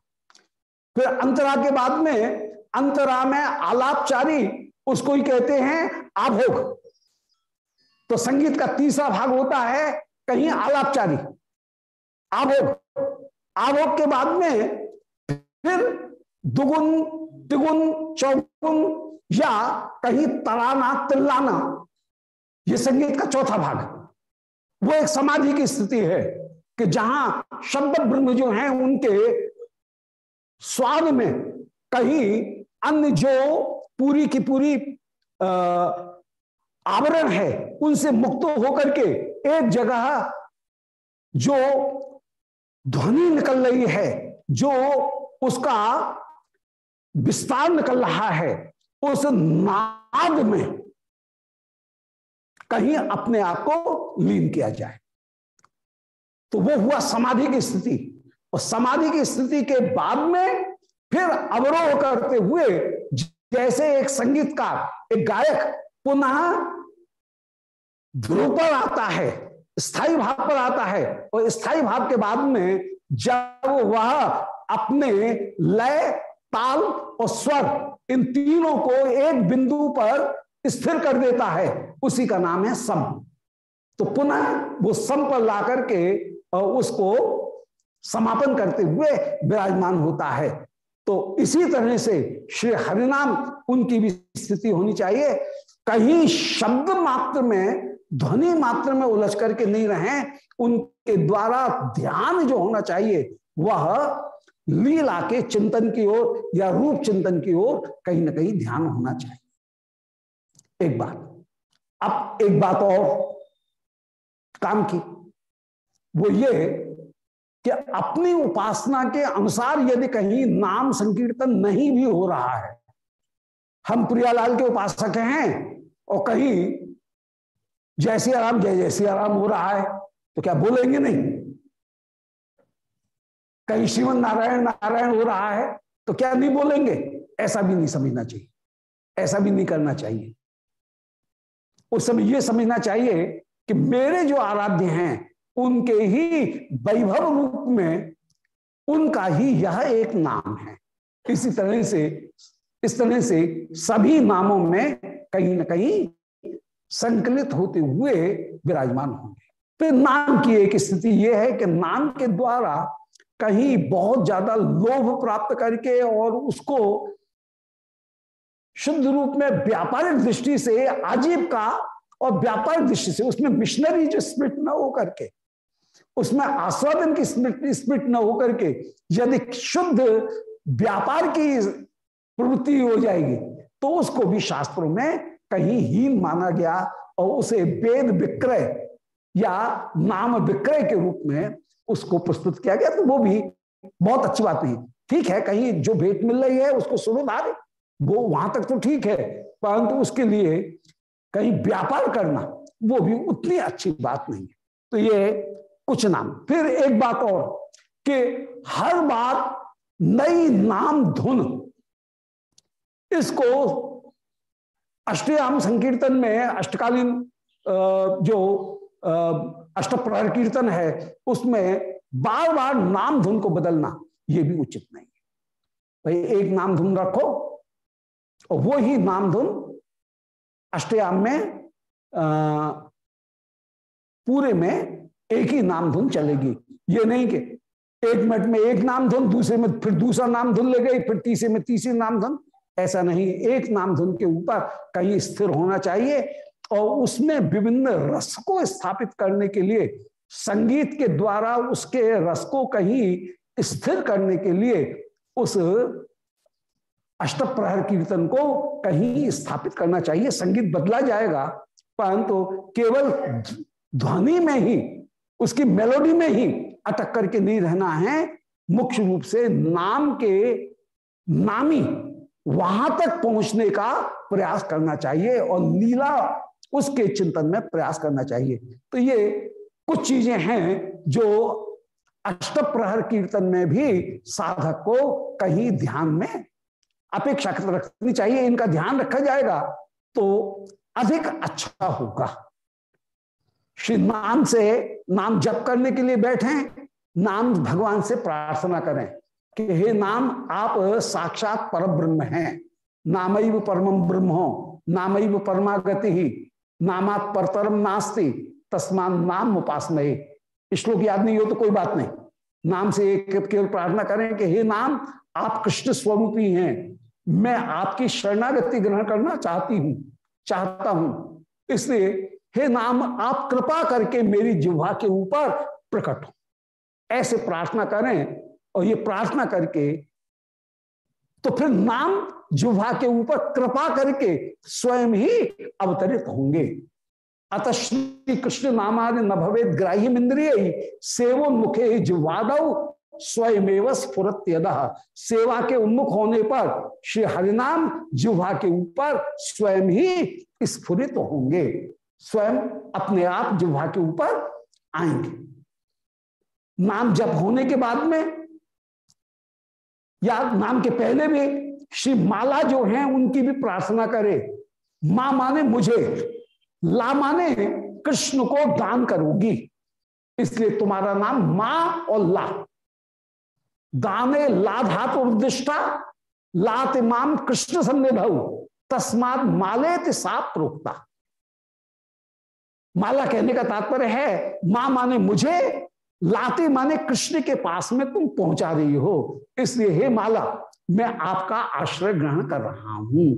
फिर अंतरा के बाद में अंतरा में आलापचारी, उसको ही कहते हैं आभोग। तो संगीत का तीसरा भाग होता है कहीं आलापचारी। आभोग। आभोग के बाद में फिर दुगुन, तिगुन, चौगुन या कहीं तराना, तिल्लाना, ये संगीत का चौथा भाग। वो एक समाधि की स्थिति है कि जहाँ शब्द ब्रह्म जो हैं, उनके स्वाद में कहीं अन्य जो पूरी की पूरी आवरण है, उनसे मुक्त होकर के एक जगह जो ध्वनि निकल रही है, जो उसका विस्तार निकल रहा है, उस नाद में कहीं अपने आप को लीन किया जाए। तो वो हुआ समाधि की स्थिति। और समाधि की स्थिति के बाद में फिर अवरोह करते हुए जैसे एक संगीतकार, एक गायक पुनः ध्रुव पर आता है स्थायी भाव पर आता है और स्थायी भाव के बाद में जब वह अपने लय, ताल और स्वर इन तीनों को एक बिंदु पर स्थिर कर देता है, उसी का नाम है सम। तो पुनः वो सम पर ला करके उसको समापन करते हुए विराजमान होता है। तो इसी तरह से श्री हरिनाम, उनकी भी स्थिति होनी चाहिए। कहीं शब्द मात्र में, ध्वनि मात्र में उलझ करके नहीं रहे। उनके द्वारा ध्यान जो होना चाहिए, वह लीला के चिंतन की ओर या रूप चिंतन की ओर कहीं ना कहीं ध्यान होना चाहिए। एक बात। अब एक बात और काम की। वो ये कि अपनी उपासना के अनुसार यदि कहीं नाम संकीर्तन नहीं भी हो रहा है, हम प्रियालाल के उपासक हैं और कहीं जय सिया राम जय जय सिया राम हो रहा है तो क्या बोलेंगे नहीं? कहीं श्रीमन नारायण नारायण हो रहा है तो क्या नहीं बोलेंगे? ऐसा भी नहीं समझना चाहिए। ऐसा भी नहीं करना चाहिए। उस समय यह समझना चाहिए कि मेरे जो आराध्य हैं उनके ही वैभव रूप में उनका ही यह एक नाम है। इसी तरह से, इस तरह से सभी नामों में कहीं ना कहीं संकलित होते हुए विराजमान होंगे। फिर नाम की एक स्थिति यह है कि नाम के द्वारा कहीं बहुत ज़्यादा लोभ प्राप्त करके और उसको शुद्ध रूप में व्यापारिक दृष्टि से आजीव का और व्यापारिक दृष्टि से, उसमें मिशनरी जो स्प्रिट न हो करके उसमें आस्वादन की स्प्रिट न होकर के यदि शुद्ध व्यापार की प्रवृत्ति हो जाएगी तो उसको भी शास्त्रों में कहीं हीन माना गया और उसे वेद विक्रय या नाम विक्रय के रूप में उसको प्रस्तुत किया गया तो वो भी बहुत अच्छी बात नहीं। ठीक है, कहीं जो भेंट मिल रही है, उसको सुनो सुनोधार वो वहाँ तक तो ठीक है, परंतु उसके लिए कहीं व्यापार करना, वो भी उतनी अच्छी बात नहीं है। तो ये कुछ नाम। फिर एक बात और कि हर बार नई नाम धुन। इसको अष्टयाम संकीर्तन में अष्टकालीन जो अष्ट कीर्तन है उसमें बार बार नाम धुन को बदलना यह भी उचित नहीं। है भाई एक नाम धुन रखो और वो ही नाम धुन अष्टयाम में आ, पूरे में एक ही नाम धुन चलेगी। ये नहीं कि एक मिनट में एक नाम धुन दूसरे में फिर दूसरा नाम धुन ले गई, फिर तीसरे में तीसरी नाम धुन ऐसा नहीं, एक नाम धुन के ऊपर कहीं स्थिर होना चाहिए और उसमें विभिन्न रस को स्थापित करने के लिए, संगीत के द्वारा उसके रस को कहीं स्थिर करने के लिए उस अष्ट प्रहर कीर्तन को कहीं स्थापित करना चाहिए। संगीत बदला जाएगा, परंतु केवल ध्वनि में ही उसकी मेलोडी में ही अटक करके नहीं रहना है। मुख्य रूप से नाम के नामी वहाँ तक पहुँचने का प्रयास करना चाहिए और लीला उसके चिंतन में प्रयास करना चाहिए। तो ये कुछ चीज़ें हैं जो अष्ट प्रहर कीर्तन में भी साधक को कहीं ध्यान में अपेक्षा रखनी चाहिए। इनका ध्यान रखा जाएगा तो अधिक अच्छा होगा। श्री नाम से, नाम जप करने के लिए बैठे नाम भगवान से प्रार्थना करें कि हे नाम, आप साक्षात पर ब्रह्म हैं। नामैव परम ब्रह्म हो नामैव परमागति ही नामात परतरम नास्ति, तस्मान नाम उपास श्लोक याद नहीं हो तो कोई बात नहीं। नाम से एक केवल प्रार्थना करें कि हे नाम, आप कृष्ण स्वरूपी हैं। मैं आपकी शरणागति ग्रहण करना चाहती हूँ, चाहता हूँ। इसलिए हे नाम, आप कृपा करके मेरी जिह्वा के ऊपर प्रकट हो। ऐसे प्रार्थना करें और ये प्रार्थना करके तो फिर नाम जुहा के ऊपर कृपा करके स्वयं ही अवतरित होंगे। अत श्री कृष्ण नामादि न भवेद ग्राह्य इंद्रिय सेवो मुखे ही जुवादव स्वयं स्फुरत सेवा के उन्मुख होने पर श्री हरिनाम जुहा के ऊपर स्वयं ही स्फुरित होंगे। स्वयं अपने आप जिह्वा के ऊपर आएँगे। नाम जप होने के बाद में, या नाम के पहले भी श्री माला जो है, उनकी भी प्रार्थना करे। माँ माने मुझे, ला माने कृष्ण को दान करोगी। इसलिए तुम्हारा नाम माँ और ला। दाने ला धातु उदिष्टा लात माम कृष्ण सन्निधव तस्मात माले सा प्रोक्ता माला कहने का तात्पर्य है, माँ माने मुझे, लाते माने कृष्ण के पास में तुम पहुँचा रही हो। इसलिए हे माला, मैं आपका आश्रय ग्रहण कर रहा हूँ,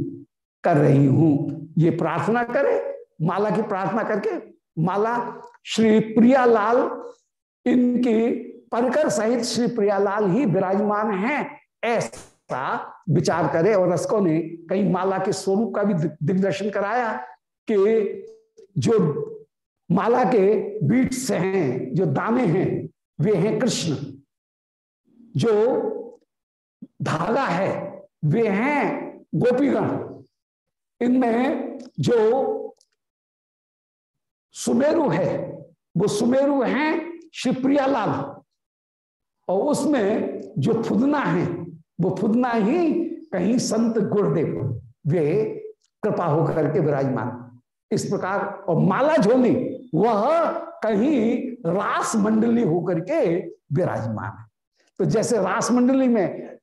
कर रही हूँ। ये प्रार्थना करे, माला की प्रार्थना करके, माला श्री प्रियालाल, इनकी परकर सहित श्री प्रियालाल ही विराजमान हैं, ऐसा विचार करे। और रसको ने कई माला के स्वरूप का भी दिग्दर्शन कराया कि जो माला के बीट्स हैं, जो दाने हैं, वे हैं कृष्ण। जो धागा है, वे हैं गोपीगण। इनमें जो सुमेरु है, वो सुमेरु हैं शिवप्रियालाल। और उसमें जो फुदना है, वो फुदना ही कहीं संत गुरुदेव। वे कृपा होकर के विराजमान। इस प्रकार, और माला झोली वह कहीं रास मंडली होकर के विराजमान है। तो जैसे रास मंडली में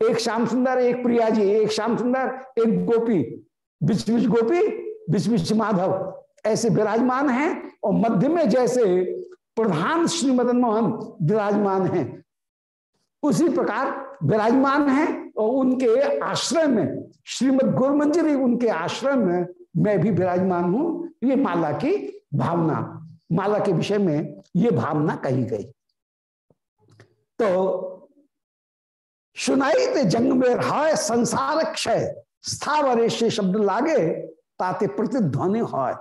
एक श्याम सुंदर, एक प्रिया जी एक श्याम सुंदर, एक गोपी, बिच बिच गोपी, बिच बिच माधव, ऐसे विराजमान हैं और मध्य में जैसे प्रधान श्री मदन मोहन विराजमान हैं। उसी प्रकार विराजमान हैं और उनके आश्रय में, श्रीमद गुरुमंजरी उनके आश्रय में मैं भी विराजमान हूँ। ये माला की भावना। माला के विषय में ये भावना कही गई। तो सुनाई ते जंग में हाय संसार क्षय स्थावर से शब्द लागे ताते प्रतिध्वनि है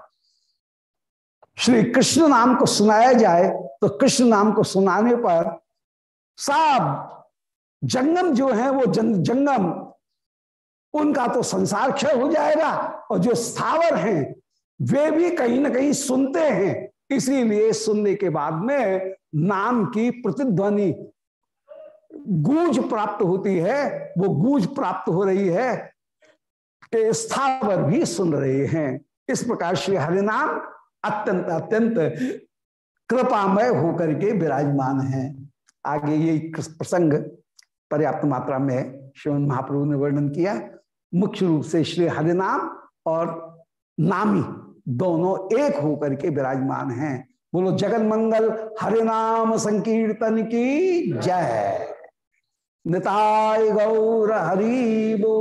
श्री कृष्ण नाम को सुनाया जाए तो कृष्ण नाम को सुनाने पर सब जंगम जो है वो जन, जंगम उनका तो संसार क्षय हो जाएगा और जो स्थावर हैं वे भी कहीं ना कहीं सुनते हैं। इसीलिए सुनने के बाद में नाम की प्रतिध्वनि गूंज प्राप्त होती है। वो गूंज प्राप्त हो रही है। कि स्थावर भी सुन रहे हैं। इस प्रकार श्री हरिनाम अत्यंत अत्यंत कृपामय होकर के विराजमान है। आगे ये प्रसंग पर्याप्त मात्रा में शिवन महाप्रभु ने वर्णन किया। मुख्य रूप से श्री हरिनाम और नामी दोनों एक होकर के विराजमान हैं। बोलो जगन मंगल हरिनाम संकीर्तन की जय। निताय गौर हरि बो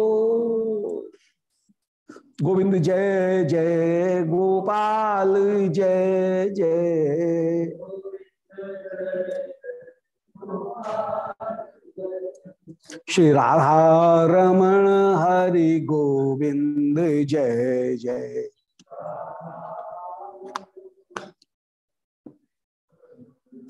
गोविंद जय जय, गोपाल जय जय। श्री राधा रमण हरि गोविंद जय जय।